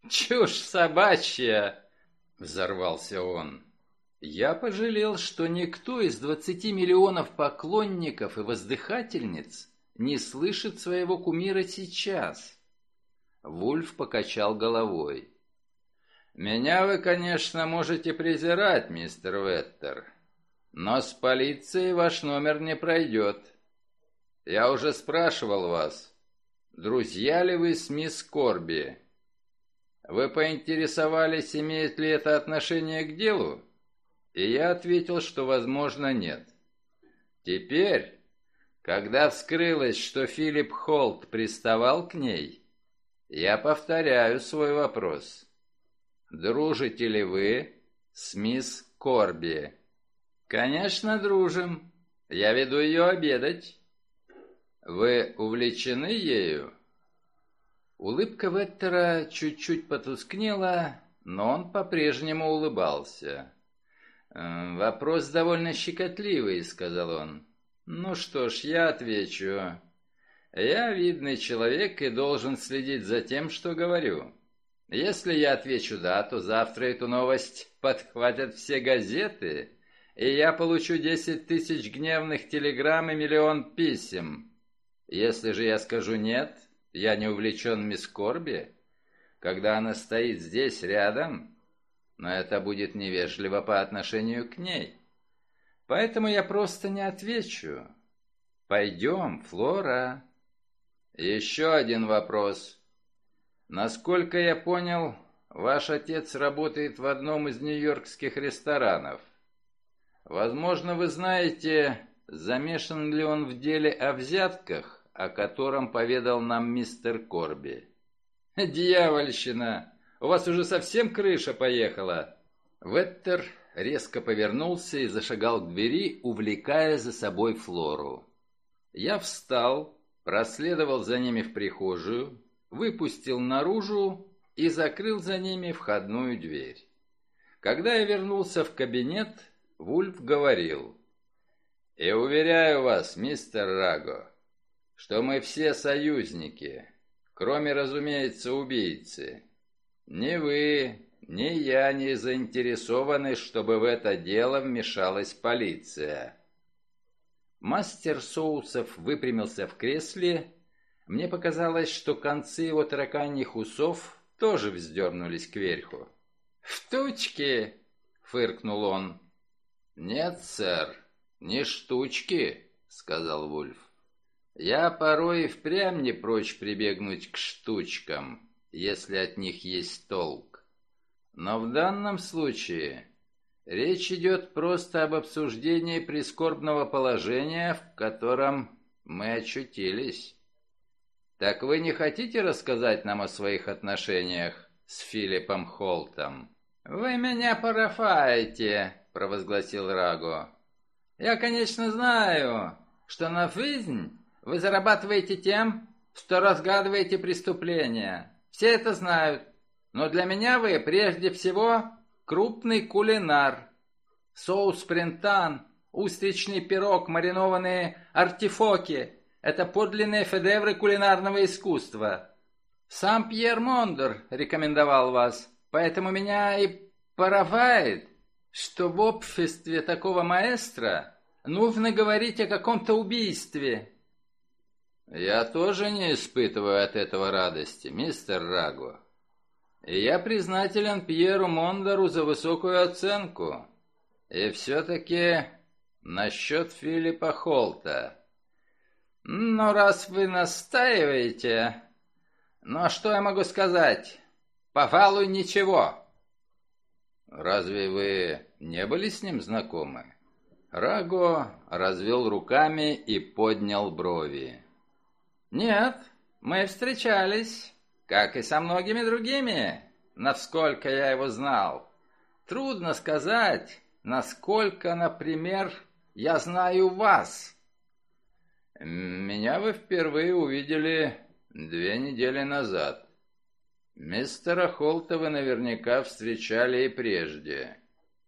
«Чушь собачья!» — взорвался он. Я пожалел, что никто из 20 миллионов поклонников и воздыхательниц не слышит своего кумира сейчас. Вульф покачал головой. «Меня вы, конечно, можете презирать, мистер Веттер, но с полицией ваш номер не пройдет. Я уже спрашивал вас, друзья ли вы с мисс Корби? Вы поинтересовались, имеет ли это отношение к делу?» И я ответил, что, возможно, нет. Теперь, когда вскрылось, что Филипп Холт приставал к ней, я повторяю свой вопрос. Дружите ли вы с мисс Корби? Конечно, дружим. Я веду ее обедать. Вы увлечены ею? Улыбка Веттера чуть-чуть потускнела, но он по-прежнему улыбался. «Вопрос довольно щекотливый», — сказал он. «Ну что ж, я отвечу. Я видный человек и должен следить за тем, что говорю. Если я отвечу «да», то завтра эту новость подхватят все газеты, и я получу десять тысяч гневных телеграмм и миллион писем. Если же я скажу «нет», я не увлечен мисс Корби, когда она стоит здесь рядом, но это будет невежливо по отношению к ней. Поэтому я просто не отвечу. Пойдем, Флора. Еще один вопрос. Насколько я понял, ваш отец работает в одном из нью-йоркских ресторанов. Возможно, вы знаете, замешан ли он в деле о взятках, о котором поведал нам мистер Корби. «Дьявольщина! У вас уже совсем крыша поехала!» Веттер резко повернулся и зашагал к двери, увлекая за собой Флору. Я встал, проследовал за ними в прихожую, выпустил наружу и закрыл за ними входную дверь. Когда я вернулся в кабинет, Вульф говорил, «И уверяю вас, мистер Раго, что мы все союзники, кроме, разумеется, убийцы. Ни вы, ни я не заинтересованы, чтобы в это дело вмешалась полиция». Мастер соусов выпрямился в кресле мне показалось, что концы его тараканьих усов тоже вздернулись кверху. «Штучки!» — фыркнул он. «Нет, сэр, не штучки», — сказал Вульф. «Я порой и впрямь не прочь прибегнуть к штучкам, если от них есть толк. Но в данном случае речь идет просто об обсуждении прискорбного положения, в котором мы очутились». «Так вы не хотите рассказать нам о своих отношениях с Филиппом Холтом?» «Вы меня парафаете», — провозгласил Раго. «Я, конечно, знаю, что на жизнь вы зарабатываете тем, что разгадываете преступления. Все это знают. Но для меня вы прежде всего крупный кулинар. Соус принтан, устричный пирог, маринованные артифоки, это подлинные шедевры кулинарного искусства. Сам Пьер Мондор рекомендовал вас, поэтому меня и поражает, что в обществе такого маэстро нужно говорить о каком-то убийстве. Я тоже не испытываю от этого радости, мистер Раго. Я признателен Пьеру Мондору за высокую оценку. И все-таки насчет Филиппа Холта. «Ну, раз вы настаиваете... Ну, а что я могу сказать? Пожалуй, ничего». «Разве вы не были с ним знакомы?» Раго развел руками и поднял брови. «Нет, мы встречались, как и со многими другими, насколько я его знал. Трудно сказать, насколько, например, я знаю вас». «Меня вы впервые увидели две недели назад. Мистера Холта вы наверняка встречали и прежде.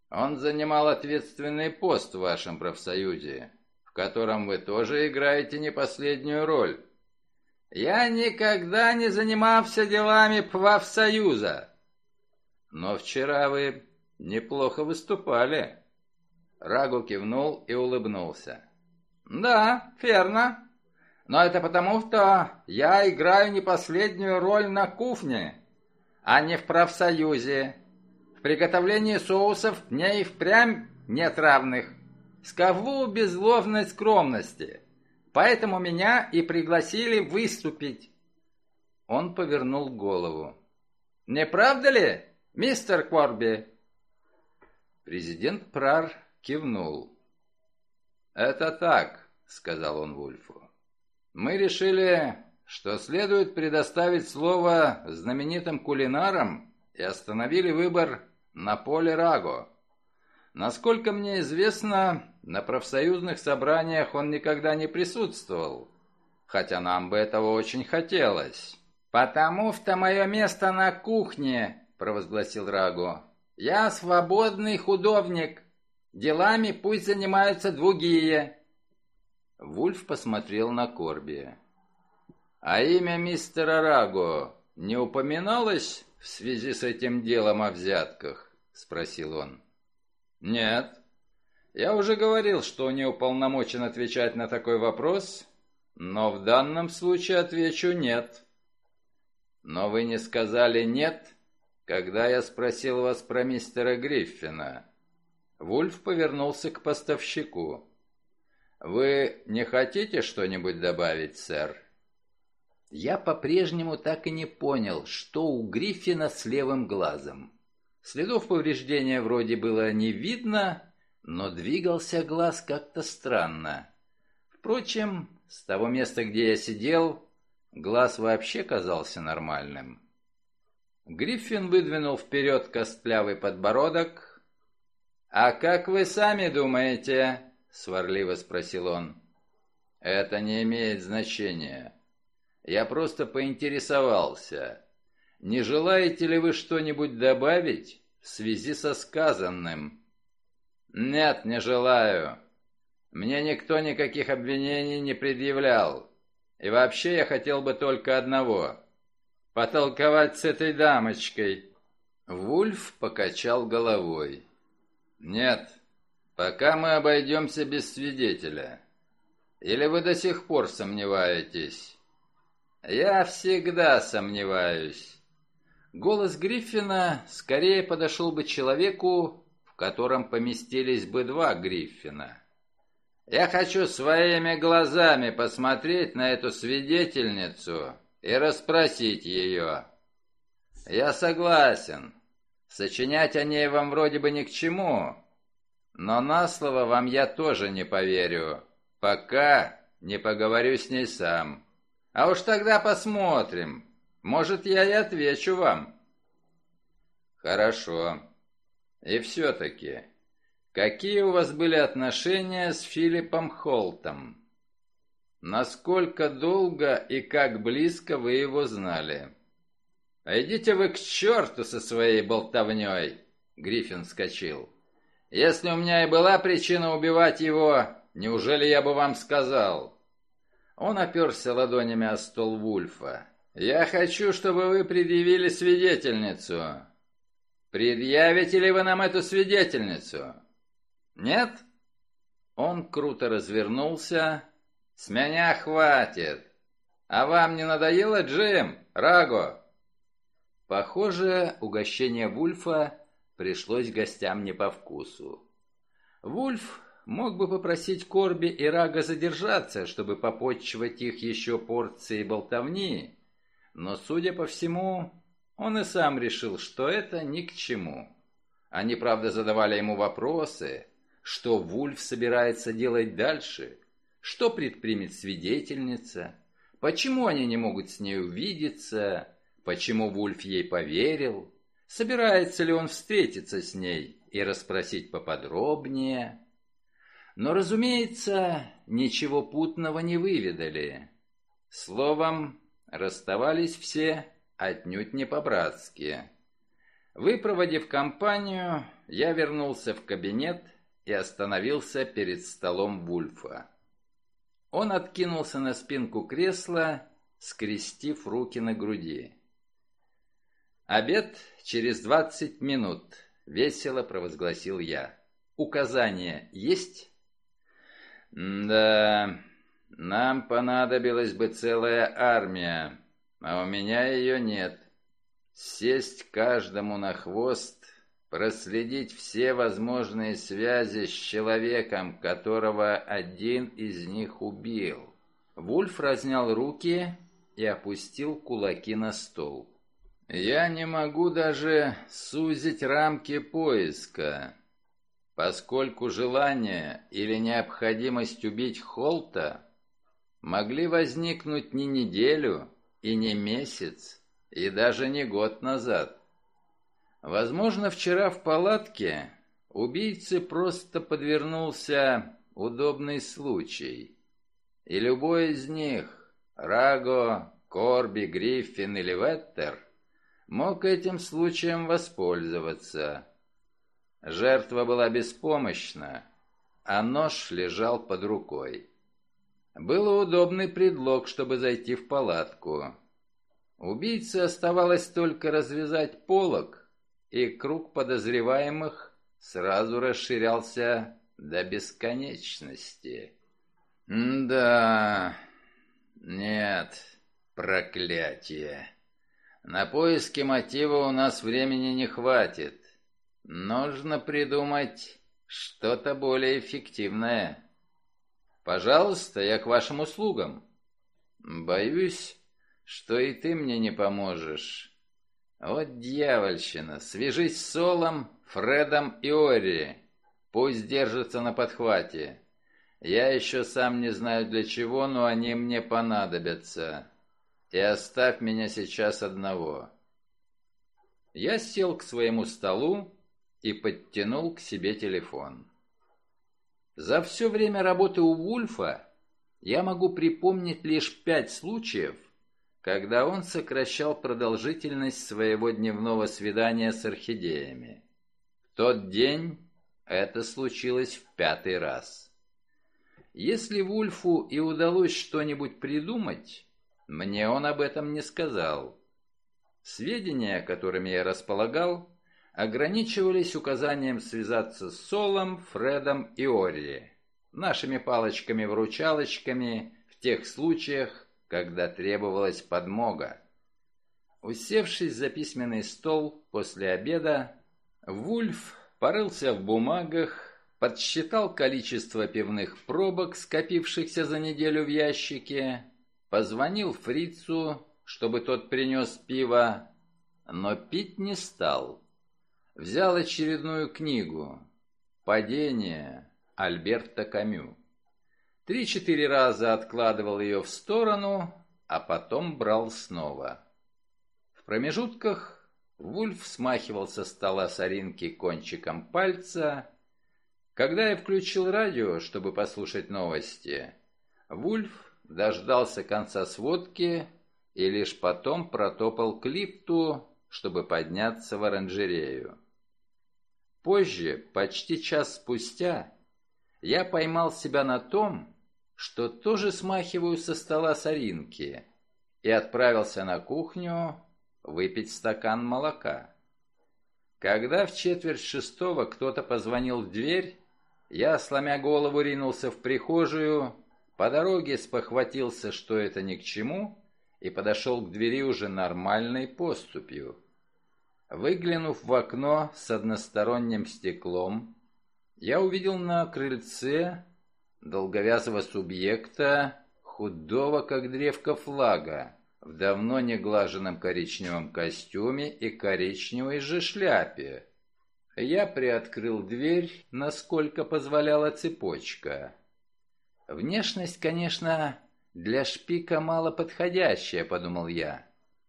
Он занимал ответственный пост в вашем профсоюзе, в котором вы тоже играете не последнюю роль». «Я никогда не занимался делами профсоюза». «Но вчера вы неплохо выступали». Рагу кивнул и улыбнулся. «Да, верно. Но это потому, что я играю не последнюю роль на кухне, а не в профсоюзе. В приготовлении соусов мне и впрямь нет равных. Скажу без ложной скромности. Поэтому меня и пригласили выступить». Он повернул голову. «Не правда ли, мистер Корби?» Президент Прар кивнул. «Это так», — сказал он Вульфу. «Мы решили, что следует предоставить слово знаменитым кулинарам и остановили выбор на поле Раго. Насколько мне известно, на профсоюзных собраниях он никогда не присутствовал, хотя нам бы этого очень хотелось». «Потому что мое место на кухне», — провозгласил Раго. «Я свободный художник, Делами пусть занимаются другие». Вульф посмотрел на Корби. «А имя мистера Раго не упоминалось в связи с этим делом о взятках?» — спросил он. «Нет. Я уже говорил, что не уполномочен отвечать на такой вопрос, но в данном случае отвечу «нет». Но вы не сказали «нет», когда я спросил вас про мистера Гриффина. Вульф повернулся к поставщику. «Вы не хотите что-нибудь добавить, сэр?» Я по-прежнему так и не понял, что у Гриффина с левым глазом. Следов повреждения вроде было не видно, но двигался глаз как-то странно. Впрочем, с того места, где я сидел, глаз вообще казался нормальным. Гриффин выдвинул вперед костлявый подбородок. «А как вы сами думаете?» — сварливо спросил он. «Это не имеет значения. Я просто поинтересовался. Не желаете ли вы что-нибудь добавить в связи со сказанным?» «Нет, не желаю. Мне никто никаких обвинений не предъявлял. И вообще я хотел бы только одного — потолковать с этой дамочкой». Вульф покачал головой. «Нет, пока мы обойдемся без свидетеля. Или вы до сих пор сомневаетесь?» «Я всегда сомневаюсь». Голос Гриффина скорее подошел бы человеку, в котором поместились бы два Гриффина. Я хочу своими глазами посмотреть на эту свидетельницу и расспросить ее. Я согласен. Сочинять о ней вам вроде бы ни к чему, но на слово вам я тоже не поверю, пока не поговорю с ней сам. А уж тогда посмотрим. Может, я и отвечу вам. Хорошо. И все-таки, Какие у вас были отношения с Филиппом Холтом? Насколько долго и как близко вы его знали? А идите вы к черту со своей болтовней, Гриффин вскочил. Если у меня и была причина убивать его, неужели я бы вам сказал? Он оперся ладонями о стол Вульфа. «Я хочу, чтобы вы предъявили свидетельницу. Предъявите ли вы нам эту свидетельницу?» Нет? Он круто развернулся. С меня хватит. А вам не надоело, Джим? Раго? Похоже, угощение Вульфа пришлось гостям не по вкусу. Вульф мог бы попросить Корби и Рага задержаться, чтобы попотчевать их еще порцией болтовни, но, судя по всему, он и сам решил, что это ни к чему. Они, правда, задавали ему вопросы, что Вульф собирается делать дальше? Что предпримет свидетельница? Почему они не могут с ней увидеться? Почему Вульф ей поверил? Собирается ли он встретиться с ней и расспросить поподробнее? Но, разумеется, ничего путного не выведали. Словом, расставались все отнюдь не по-братски. Выпроводив компанию, я вернулся в кабинет и остановился перед столом Вульфа. Он откинулся на спинку кресла, скрестив руки на груди. «Обед через двадцать минут», — весело провозгласил я. «Указания есть?» «Да, нам понадобилась бы целая армия, а у меня ее нет. Сесть каждому на хвост проследить все возможные связи с человеком, которого один из них убил. Вульф разнял руки и опустил кулаки на стол. «Я не могу даже сузить рамки поиска, поскольку желание или необходимость убить Холта могли возникнуть не неделю и не месяц, и даже не год назад. Возможно, вчера в палатке убийце просто подвернулся удобный случай. И любой из них, Раго, Корби, Гриффин или Веттер, мог этим случаем воспользоваться. Жертва была беспомощна, а нож лежал под рукой. Был удобный предлог, чтобы зайти в палатку. Убийце оставалось только развязать полог и круг подозреваемых сразу расширялся до бесконечности. да, нет, проклятие. На поиски мотива у нас времени не хватит. Нужно придумать что-то более эффективное. Пожалуйста, я к вашим услугам. Боюсь, что и ты мне не поможешь. Вот дьявольщина. Свяжись с Солом, Фредом и Ори. Пусть держатся на подхвате. Я еще сам не знаю для чего, но они мне понадобятся. И оставь меня сейчас одного. Я сел к своему столу и подтянул к себе телефон. За все время работы у Вульфа я могу припомнить лишь пять случаев, когда он сокращал продолжительность своего дневного свидания с орхидеями. В тот день это случилось в пятый раз. Если Вульфу и удалось что-нибудь придумать, мне он об этом не сказал. Сведения, которыми я располагал, ограничивались указанием связаться с Солом, Фредом и Орри, нашими палочками-вручалочками в тех случаях, когда требовалась подмога. Усевшись за письменный стол после обеда, Вульф порылся в бумагах, подсчитал количество пивных пробок, скопившихся за неделю в ящике, позвонил фрицу, чтобы тот принес пиво, но пить не стал. Взял очередную книгу «Падение» Альберта Камю. Три-четыре раза откладывал ее в сторону, а потом брал снова. В промежутках Вульф смахивал со стола соринки кончиком пальца. Когда я включил радио, чтобы послушать новости, Вульф дождался конца сводки и лишь потом протопал к лифту, чтобы подняться в оранжерею. Позже, почти час спустя, я поймал себя на том, что тоже смахиваю со стола соринки, и отправился на кухню выпить стакан молока. Когда в четверть шестого кто-то позвонил в дверь, я, сломя голову, ринулся в прихожую, по дороге спохватился, что это ни к чему, и подошел к двери уже нормальной поступью. Выглянув в окно с односторонним стеклом, я увидел на крыльце долговязого субъекта, худого, как древко флага, в давно неглаженном коричневом костюме и коричневой же шляпе. Я приоткрыл дверь, насколько позволяла цепочка. Внешность, конечно, для шпика мало подходящая, подумал я.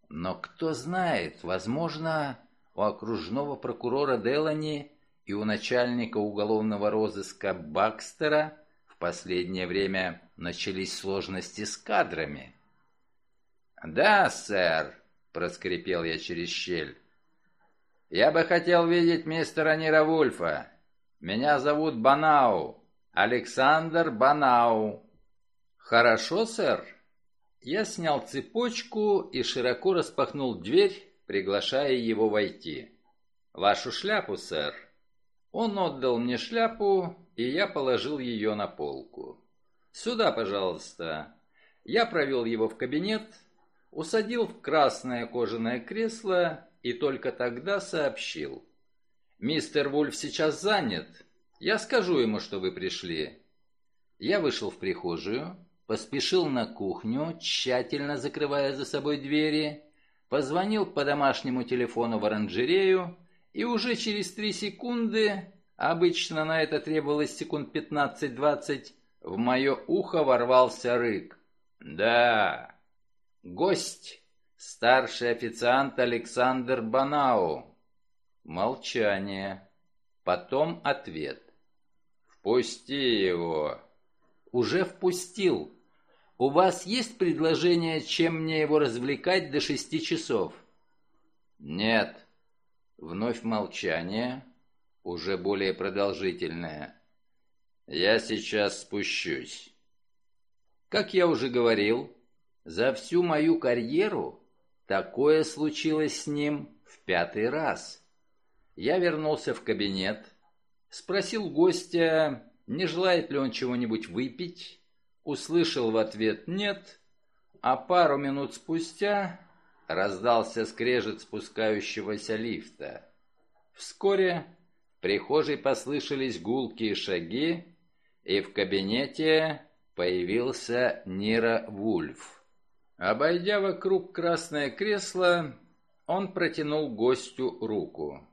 Но кто знает, возможно, у окружного прокурора Делани и у начальника уголовного розыска Бакстера в последнее время начались сложности с кадрами. «Да, сэр», — проскрипел я через щель. «Я бы хотел видеть мистера Нира Вульфа. Меня зовут Банау, Александр Банау». «Хорошо, сэр». Я снял цепочку и широко распахнул дверь, приглашая его войти. «Вашу шляпу, сэр». Он отдал мне шляпу, и я положил ее на полку. «Сюда, пожалуйста». Я провел его в кабинет, усадил в красное кожаное кресло и только тогда сообщил. «Мистер Вульф сейчас занят. Я скажу ему, что вы пришли». Я вышел в прихожую, поспешил на кухню, тщательно закрывая за собой двери, позвонил по домашнему телефону в оранжерею и уже через три секунды Обычно на это требовалось секунд 15-20. В мое ухо ворвался рык. «Да, гость, старший официант Александр Банау». Молчание. Потом ответ. «Впусти его». «Уже впустил. У вас есть предложение, чем мне его развлекать до шести часов?» «Нет». Вновь молчание уже более продолжительная. «Я сейчас спущусь». Как я уже говорил, за всю мою карьеру такое случилось с ним в пятый раз. Я вернулся в кабинет, спросил гостя, не желает ли он чего-нибудь выпить, услышал в ответ «нет», а пару минут спустя раздался скрежет спускающегося лифта. Вскоре в прихожей послышались гулкие шаги, и в кабинете появился Нира Вульф. Обойдя вокруг красное кресло, он протянул гостю руку.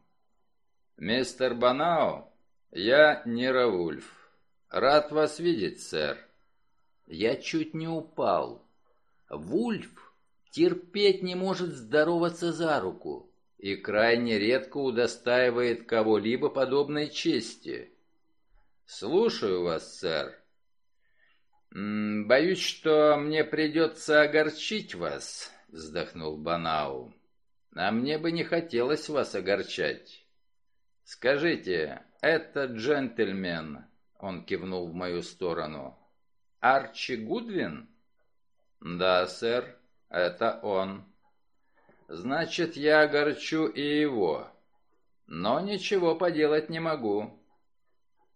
«Мистер Банао, я Нира Вульф. Рад вас видеть, сэр». Я чуть не упал. Вульф терпеть не может здороваться за руку и крайне редко удостаивает кого-либо подобной чести. «Слушаю вас, сэр». «Боюсь, что мне придется огорчить вас», — вздохнул Банау. «А мне бы не хотелось вас огорчать. Скажите, этот джентльмен...» — он кивнул в мою сторону. «Арчи Гудвин?» «Да, сэр, это он». «Значит, я огорчу и его. Но ничего поделать не могу.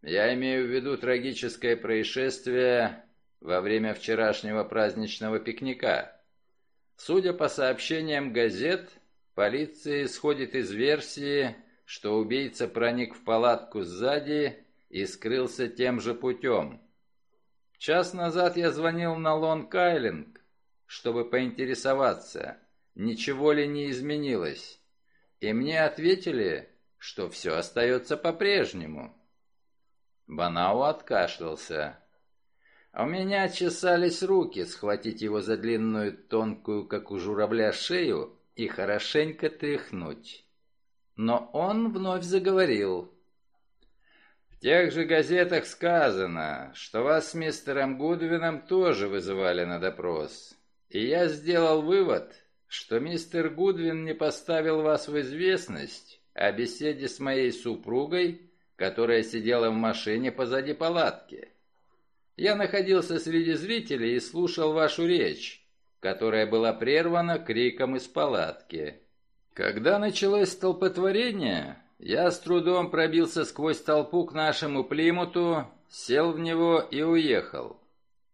Я имею в виду трагическое происшествие во время вчерашнего праздничного пикника. Судя по сообщениям газет, полиция исходит из версии, что убийца проник в палатку сзади и скрылся тем же путем. Час назад я звонил на Лонг-Айленд, чтобы поинтересоваться, ничего ли не изменилось. И мне ответили, что все остается по-прежнему. Банау откашлялся. У меня чесались руки схватить его за длинную, тонкую, как у журавля, шею и хорошенько тряхнуть. Но он вновь заговорил. В тех же газетах сказано, что вас с мистером Гудвином тоже вызывали на допрос. И я сделал вывод, что мистер Гудвин не поставил вас в известность о беседе с моей супругой, которая сидела в машине позади палатки. Я находился среди зрителей и слушал вашу речь, которая была прервана криком из палатки. Когда началось столпотворение, я с трудом пробился сквозь толпу к нашему Плимуту, сел в него и уехал.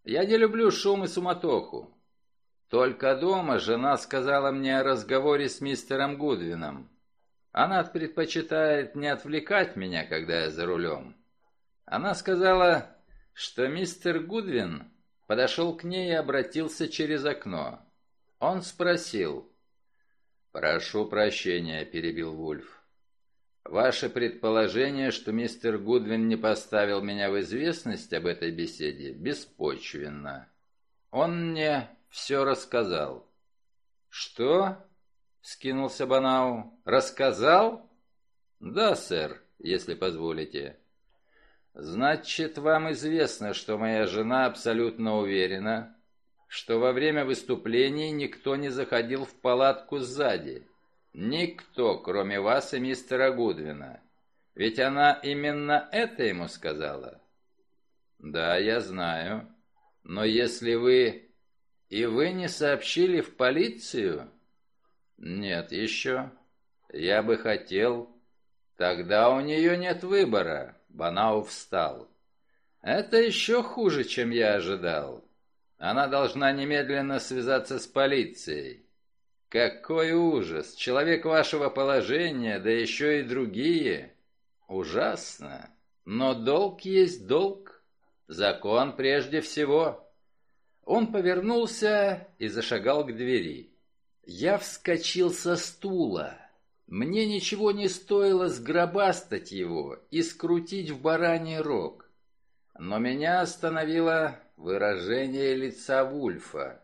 Я не люблю шум и суматоху. Только дома жена сказала мне о разговоре с мистером Гудвином. Она предпочитает не отвлекать меня, когда я за рулем. Она сказала, что мистер Гудвин подошел к ней и обратился через окно. Он спросил. «Прошу прощения», — перебил Вульф. Ваше предположение, что мистер Гудвин не поставил меня в известность об этой беседе, беспочвенно. Он мне все рассказал. Что? Скинулся Банау. Рассказал? Да, сэр, если позволите. Значит, вам известно, что моя жена абсолютно уверена, что во время выступлений никто не заходил в палатку сзади. Никто, кроме вас и мистера Гудвина. Ведь она именно это ему сказала. Да, я знаю. Но если вы... И вы не сообщили в полицию? Нет, еще. Я бы хотел. Тогда у нее нет выбора. Банау встал. Это еще хуже, чем я ожидал. Она должна немедленно связаться с полицией. Какой ужас! Человек вашего положения, да еще и другие. Ужасно. Но долг есть долг. Закон прежде всего. Он повернулся и зашагал к двери. Я вскочил со стула. Мне ничего не стоило сгробастать его и скрутить в бараний рог. Но меня остановило выражение лица Вульфа.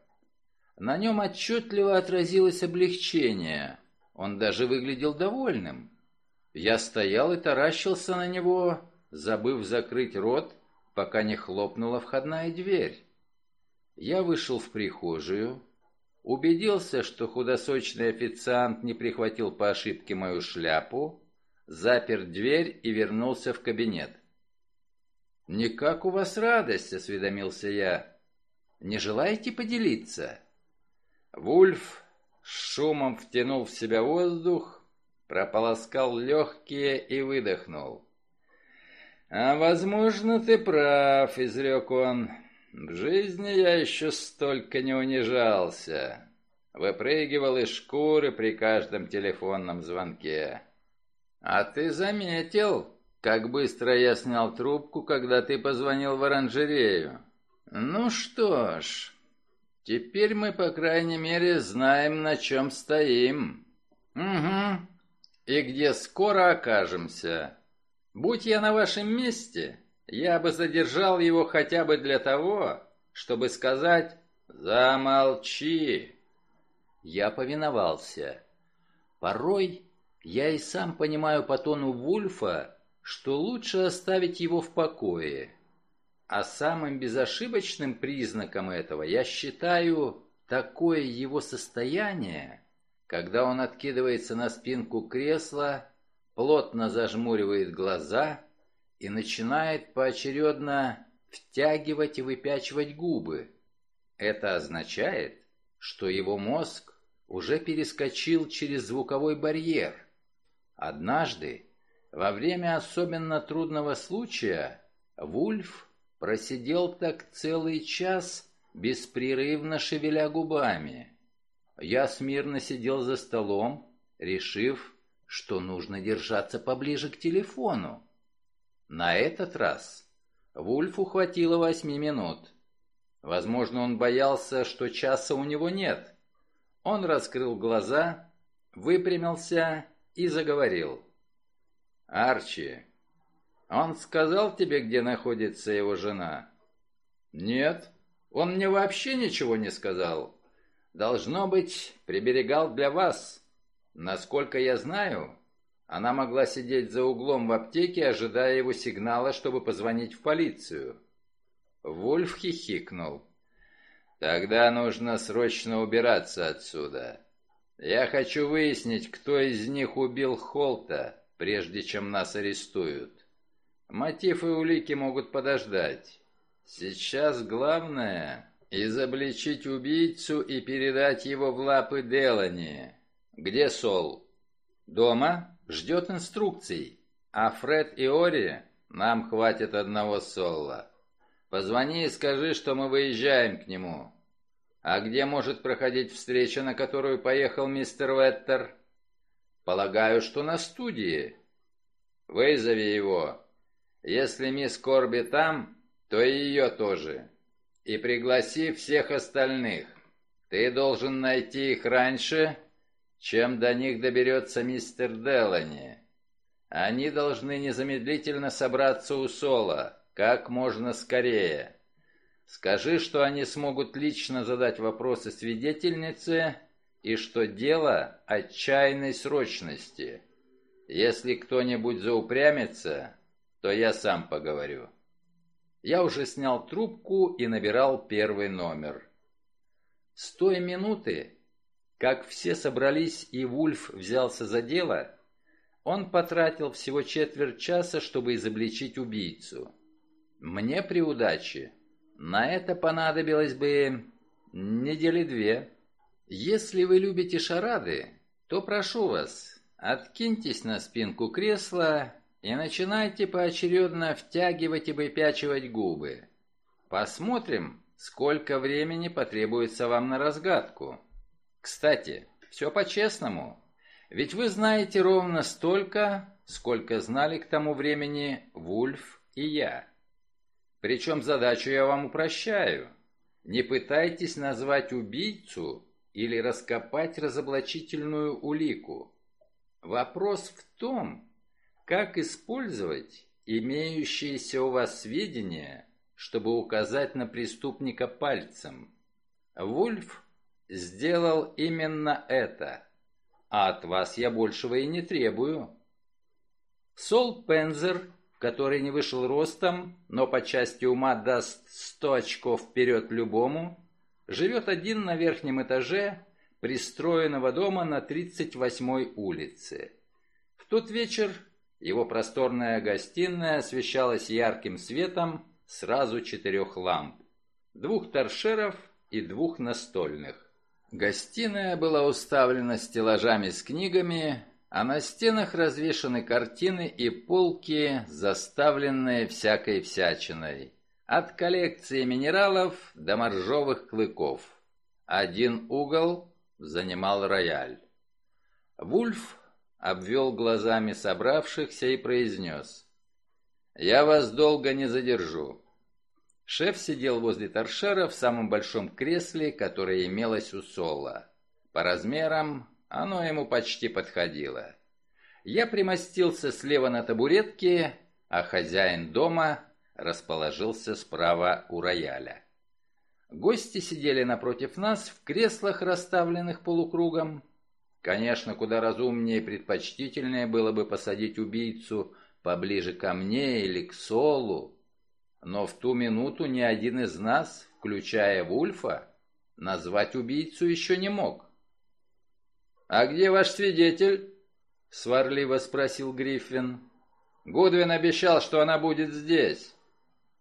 На нем отчетливо отразилось облегчение. Он даже выглядел довольным. Я стоял и таращился на него, забыв закрыть рот, пока не хлопнула входная дверь. Я вышел в прихожую, убедился, что худосочный официант не прихватил по ошибке мою шляпу, запер дверь и вернулся в кабинет. «Никак у вас радость», — осведомился я. «Не желаете поделиться?» Вульф шумом втянул в себя воздух, прополоскал легкие и выдохнул. «А, возможно, ты прав», — изрек он. «В жизни я еще столько не унижался. Выпрыгивал из шкуры при каждом телефонном звонке. А ты заметил, как быстро я снял трубку, когда ты позвонил в оранжерею? Ну что ж, теперь мы, по крайней мере, знаем, на чем стоим. Угу. И где скоро окажемся. Будь я на вашем месте, я бы задержал его хотя бы для того, чтобы сказать «Замолчи!». Я повиновался. Порой я и сам понимаю по тону Вульфа, что лучше оставить его в покое. А самым безошибочным признаком этого я считаю такое его состояние, когда он откидывается на спинку кресла плотно зажмуривает глаза и начинает поочередно втягивать и выпячивать губы. Это означает, что его мозг уже перескочил через звуковой барьер. Однажды, во время особенно трудного случая, Вульф просидел так целый час, беспрерывно шевеля губами. Я смирно сидел за столом, решив, что нужно держаться поближе к телефону. На этот раз Вульфу хватило восьми минут. Возможно, он боялся, что часа у него нет. Он раскрыл глаза, выпрямился и заговорил. «Арчи, он сказал тебе, где находится его жена?» «Нет, он мне вообще ничего не сказал. Должно быть, приберегал для вас». Насколько я знаю, она могла сидеть за углом в аптеке, ожидая его сигнала, чтобы позвонить в полицию. Вульф хихикнул. «Тогда нужно срочно убираться отсюда. Я хочу выяснить, кто из них убил Холта, прежде чем нас арестуют. Мотив и улики могут подождать. Сейчас главное — изобличить убийцу и передать его в лапы Делани. «Где Сол?» «Дома. Ждет инструкций. А Фред и Ори нам хватит одного Солла. Позвони и скажи, что мы выезжаем к нему. А где может проходить встреча, на которую поехал мистер Веттер?» «Полагаю, что на студии». «Вызови его. Если мисс Корби там, то и ее тоже. И пригласи всех остальных. Ты должен найти их раньше чем до них доберется мистер Делани. Они должны незамедлительно собраться у Сола, как можно скорее. Скажи, что они смогут лично задать вопросы свидетельнице и что дело отчаянной срочности. Если кто-нибудь заупрямится, то я сам поговорю. Я уже снял трубку и набирал первый номер. С той минуты, как все собрались и Вульф взялся за дело, он потратил всего четверть часа, чтобы изобличить убийцу. Мне при удаче на это понадобилось бы недели две. Если вы любите шарады, то прошу вас, откиньтесь на спинку кресла и начинайте поочередно втягивать и выпячивать губы. Посмотрим, сколько времени потребуется вам на разгадку. Кстати, все по-честному. Ведь вы знаете ровно столько, сколько знали к тому времени Вульф и я. Причем задачу я вам упрощаю. Не пытайтесь назвать убийцу или раскопать разоблачительную улику. Вопрос в том, как использовать имеющиеся у вас сведения, чтобы указать на преступника пальцем. Вульф сделал именно это, а от вас я большего и не требую. Сол Пензер, который не вышел ростом, но по части ума даст сто очков вперед любому, живет один на верхнем этаже пристроенного дома на 38-й улице. В тот вечер его просторная гостиная освещалась ярким светом сразу четырех ламп, двух торшеров и двух настольных. Гостиная была уставлена стеллажами с книгами, а на стенах развешаны картины и полки, заставленные всякой всячиной. От коллекции минералов до моржовых клыков. Один угол занимал рояль. Вульф обвел глазами собравшихся и произнес. «Я вас долго не задержу». Шеф сидел возле торшера в самом большом кресле, которое имелось у Сола. По размерам оно ему почти подходило. Я примостился слева на табуретке, а хозяин дома расположился справа у рояля. Гости сидели напротив нас в креслах, расставленных полукругом. Конечно, куда разумнее и предпочтительнее было бы посадить убийцу поближе ко мне или к Солу. Но в ту минуту ни один из нас, включая Вульфа, назвать убийцу еще не мог. «А где ваш свидетель?» — сварливо спросил Гриффин. «Гудвин обещал, что она будет здесь».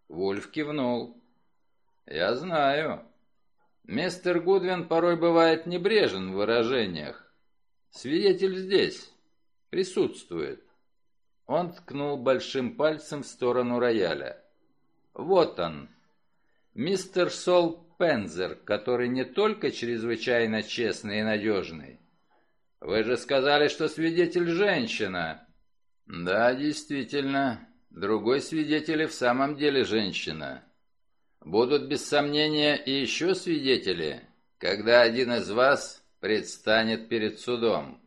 Вульф кивнул. «Я знаю. Мистер Гудвин порой бывает небрежен в выражениях. Свидетель здесь. Присутствует». Он ткнул большим пальцем в сторону рояля. «Вот он. Мистер Сол Пензер, который не только чрезвычайно честный и надежный, «Вы же сказали, что свидетель женщина». «Да, действительно. Другой свидетель и в самом деле женщина. Будут без сомнения и еще свидетели, когда один из вас предстанет перед судом.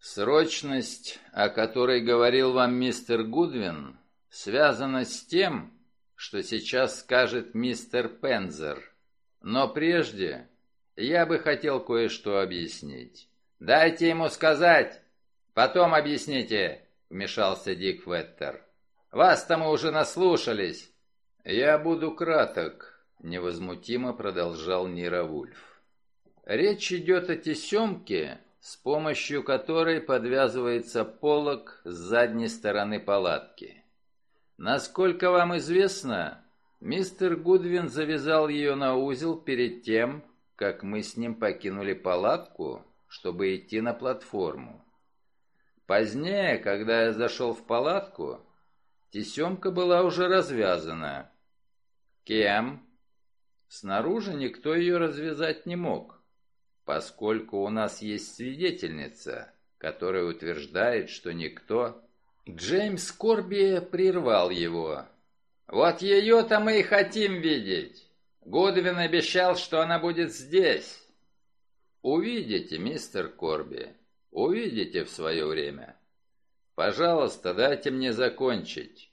Срочность, о которой говорил вам мистер Гудвин, связана с тем, что сейчас скажет мистер Пензер. Но прежде я бы хотел кое-что объяснить. «Дайте ему сказать, потом объясните», — вмешался Дик Веттер. «Вас-то мы уже наслушались». «Я буду краток», — невозмутимо продолжал Нира Вульф. «Речь идет о тесемке, с помощью которой подвязывается полог с задней стороны палатки. Насколько вам известно, мистер Гудвин завязал ее на узел перед тем, как мы с ним покинули палатку чтобы идти на платформу. Позднее, когда я зашел в палатку, тесемка была уже развязана. Кем? Снаружи никто ее развязать не мог, поскольку у нас есть свидетельница, которая утверждает, что никто... Джеймс Корби прервал его. «Вот ее-то мы и хотим видеть. Гудвин обещал, что она будет здесь. Увидите, мистер Корби, увидите в свое время. Пожалуйста, дайте мне закончить.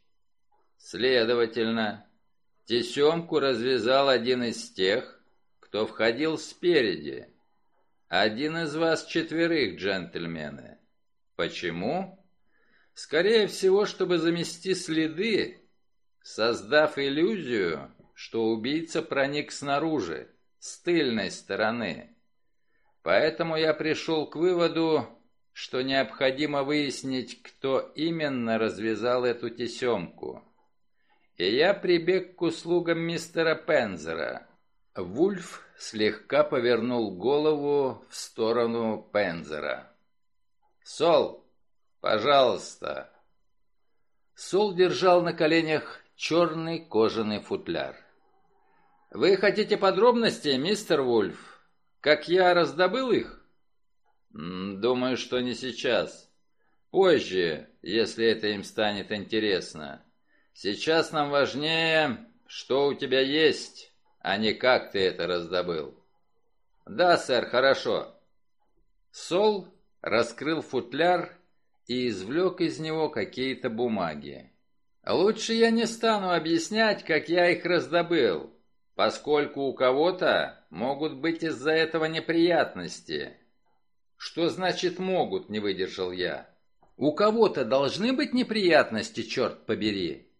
Следовательно, тесемку развязал один из тех, кто входил спереди. Один из вас четверых, джентльмены. Почему? Скорее всего, чтобы замести следы, создав иллюзию, что убийца проник снаружи, с тыльной стороны. Поэтому я пришел к выводу, что необходимо выяснить, кто именно развязал эту тесемку. И я прибег к услугам мистера Пензера. Вульф слегка повернул голову в сторону Пензера. «Сол, пожалуйста!» Сол держал на коленях черный кожаный футляр. «Вы хотите подробностей, мистер Вульф?» Как я раздобыл их? Думаю, что не сейчас. Позже, если это им станет интересно. Сейчас нам важнее, что у тебя есть, а не как ты это раздобыл. Да, сэр, хорошо. Сол раскрыл футляр и извлек из него какие-то бумаги. Лучше я не стану объяснять, как я их раздобыл поскольку у кого-то могут быть из-за этого неприятности. Что значит «могут», не выдержал я. У кого-то должны быть неприятности, черт побери.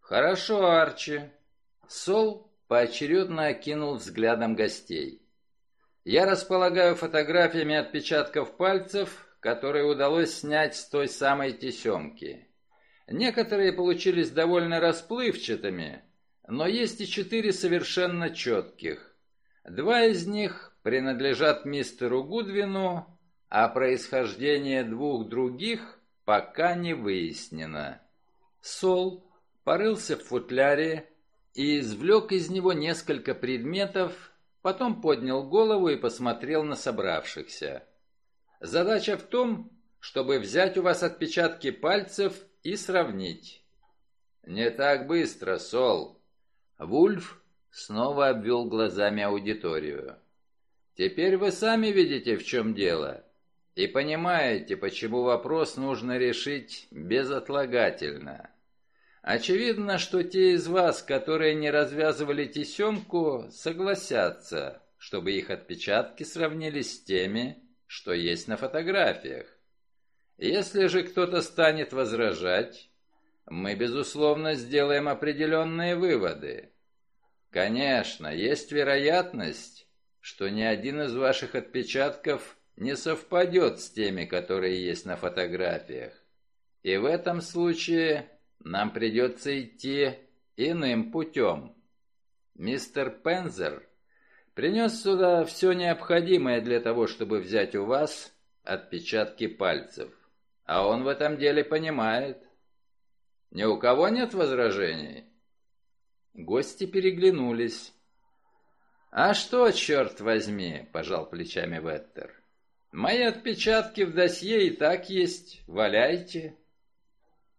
Хорошо, Арчи. Сол поочередно окинул взглядом гостей. Я располагаю фотографиями отпечатков пальцев, которые удалось снять с той самой тесемки. Некоторые получились довольно расплывчатыми, но есть и четыре совершенно четких. Два из них принадлежат мистеру Гудвину, а происхождение двух других пока не выяснено. Сол порылся в футляре и извлек из него несколько предметов, потом поднял голову и посмотрел на собравшихся. Задача в том, чтобы взять у вас отпечатки пальцев и сравнить. Не так быстро, Сол. Вульф снова обвел глазами аудиторию. Теперь вы сами видите, в чем дело, и понимаете, почему вопрос нужно решить безотлагательно. Очевидно, что те из вас, которые не развязывали тесемку, согласятся, чтобы их отпечатки сравнились с теми, что есть на фотографиях. Если же кто-то станет возражать, мы, безусловно, сделаем определенные выводы. Конечно, есть вероятность, что ни один из ваших отпечатков не совпадет с теми, которые есть на фотографиях. И в этом случае нам придется идти иным путем. Мистер Пензер принес сюда все необходимое для того, чтобы взять у вас отпечатки пальцев. А он в этом деле понимает. Ни у кого нет возражений?» Гости переглянулись. «А что, черт возьми?» – пожал плечами Веттер. «Мои отпечатки в досье и так есть. Валяйте».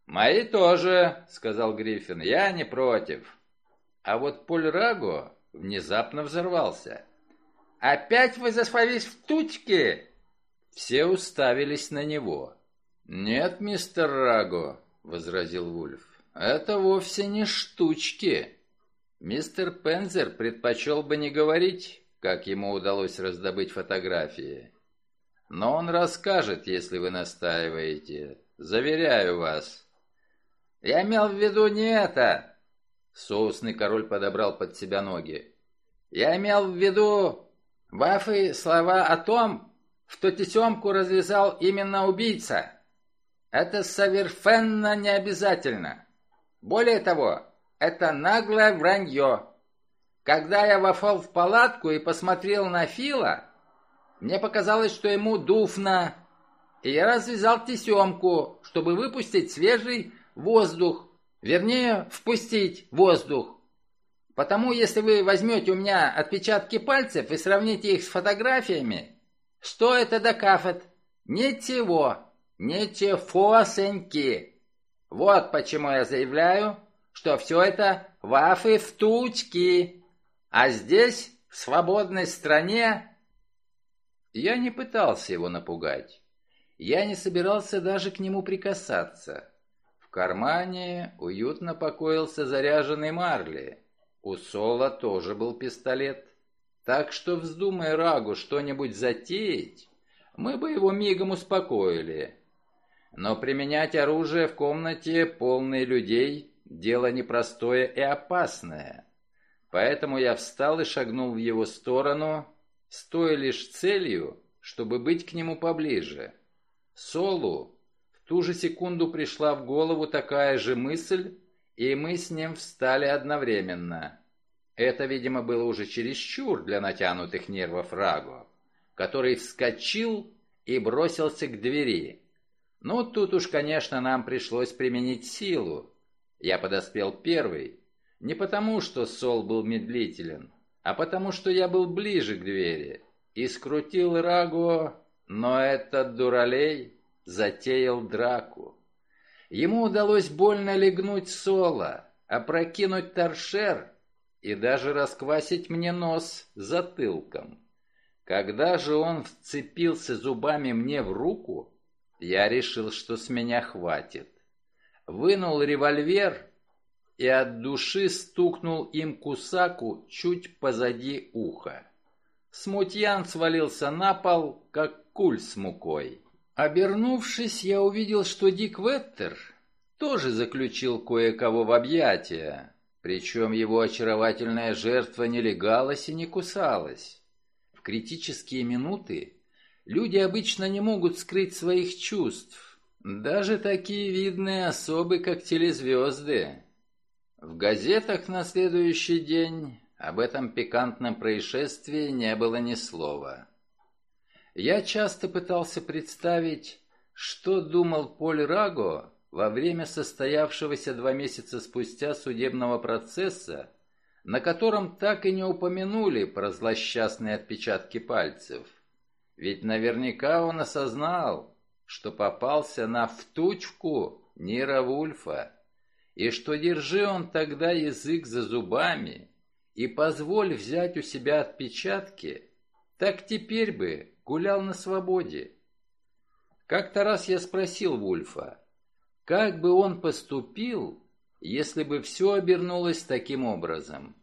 «Мои тоже», — сказал Гриффин. «Я не против». А вот Поль Раго внезапно взорвался. «Опять вы засвались в тучке?» Все уставились на него. «Нет, мистер Раго», — возразил Вульф, — «это вовсе не штучки». Мистер Пензер предпочел бы не говорить, как ему удалось раздобыть фотографии. Но он расскажет, если вы настаиваете. Заверяю вас. Я имел в виду не это. Соусный король подобрал под себя ноги. Я имел в виду Бафы слова о том, что тесемку развязал именно убийца. Это совершенно не обязательно. Более того, это наглое вранье. Когда я вошел в палатку и посмотрел на Фила, мне показалось, что ему дуфно, и я развязал тесемку, чтобы выпустить свежий воздух, вернее, впустить воздух. Потому если вы возьмете у меня отпечатки пальцев и сравните их с фотографиями, что это докажет? Ничего, ничегосеньки. Вот почему я заявляю, что все это вафы в тучки, а здесь, в свободной стране... Я не пытался его напугать. Я не собирался даже к нему прикасаться. Кармане уютно покоился заряженный Марли. У Сола тоже был пистолет. Так что, вздумай Рагу что-нибудь затеять, мы бы его мигом успокоили. Но применять оружие в комнате, полной людей, дело непростое и опасное. Поэтому я встал и шагнул в его сторону, с той лишь целью, чтобы быть к нему поближе. Солу ту же секунду пришла в голову такая же мысль, и мы с ним встали одновременно. Это, видимо, было уже чересчур для натянутых нервов Раго, который вскочил и бросился к двери. Ну, тут уж, конечно, нам пришлось применить силу. Я подоспел первый, не потому, что Сол был медлителен, а потому, что я был ближе к двери и скрутил Раго, но этот дуралей затеял драку. Ему удалось больно легнуть соло, опрокинуть торшер и даже расквасить мне нос затылком. Когда же он вцепился зубами мне в руку, я решил, что с меня хватит. Вынул револьвер и от души стукнул им кусаку чуть позади уха. Смутьян свалился на пол, как куль с мукой. Обернувшись, я увидел, что Дик Веттер тоже заключил кое-кого в объятия, причем его очаровательная жертва не легалась и не кусалась. В критические минуты люди обычно не могут скрыть своих чувств, даже такие видные особы, как телезвезды. В газетах на следующий день об этом пикантном происшествии не было ни слова. Я часто пытался представить, что думал Поль Раго во время состоявшегося два месяца спустя судебного процесса, на котором так и не упомянули про злосчастные отпечатки пальцев. Ведь наверняка он осознал, что попался на втучку Нира Вульфа, и что держи он тогда язык за зубами и позволь взять у себя отпечатки, так теперь бы гулял на свободе. Как-то раз я спросил Вульфа, как бы он поступил, если бы все обернулось таким образом?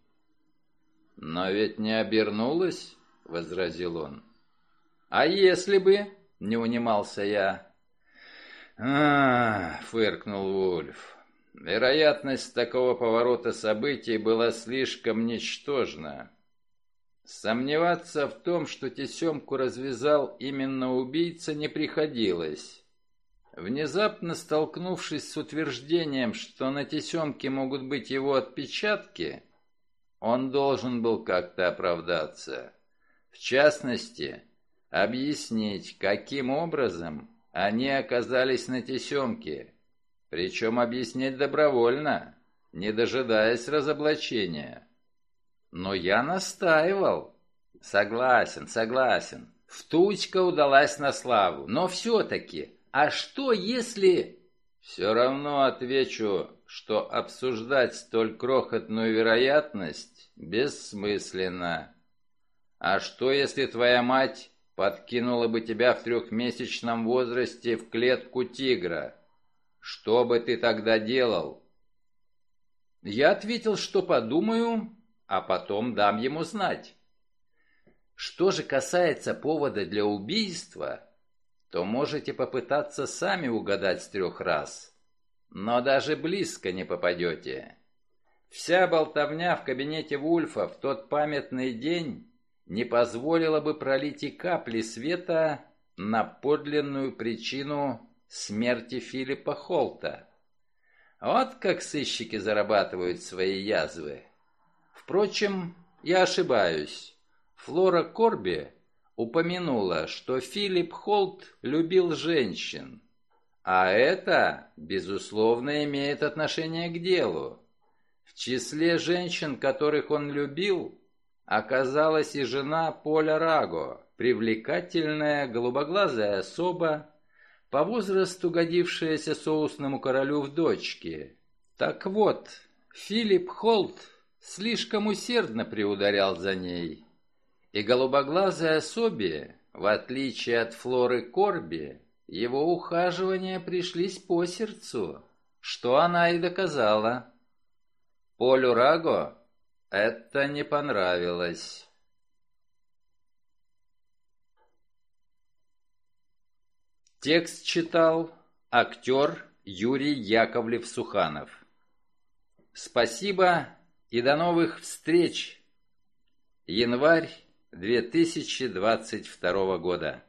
«Но ведь не обернулось», — возразил он. «А если бы?» — не унимался я. а фыркнул Вульф. «Вероятность такого поворота событий была слишком ничтожна. Сомневаться в том, что тесемку развязал именно убийца, не приходилось. Внезапно столкнувшись с утверждением, что на тесемке могут быть его отпечатки, он должен был как-то оправдаться. В частности, объяснить, каким образом они оказались на тесемке, причем объяснить добровольно, не дожидаясь разоблачения. Но я настаивал. Согласен, согласен. Втучка удалась на славу, но все-таки а что если... Все равно отвечу, что обсуждать столь крохотную вероятность бессмысленно. А что если твоя мать подкинула бы тебя в трехмесячном возрасте в клетку тигра? Что бы ты тогда делал? Я ответил, что подумаю, а потом дам ему знать. Что же касается повода для убийства, то можете попытаться сами угадать с трех раз. Но даже близко не попадете. Вся болтовня в кабинете Вульфа в тот памятный день не позволила бы пролить и капли света на подлинную причину смерти Филиппа Холта. Вот как сыщики зарабатывают свои язвы. Впрочем, я ошибаюсь. Флора Корби упомянула, что Филипп Холт любил женщин. А это, безусловно, имеет отношение к делу. В числе женщин, которых он любил, оказалась и жена Поля Раго, привлекательная голубоглазая особа, по возрасту годившаяся соусному королю в дочке. Так вот, Филипп Холт слишком усердно приударял за ней, и голубоглазой особе, в отличие от Флоры Корби, его ухаживания пришлись по сердцу, что она и доказала. Полю Раго это не понравилось. Текст читал актер Юрий Яковлев-Суханов. Спасибо и до новых встреч! Январь 2022 года.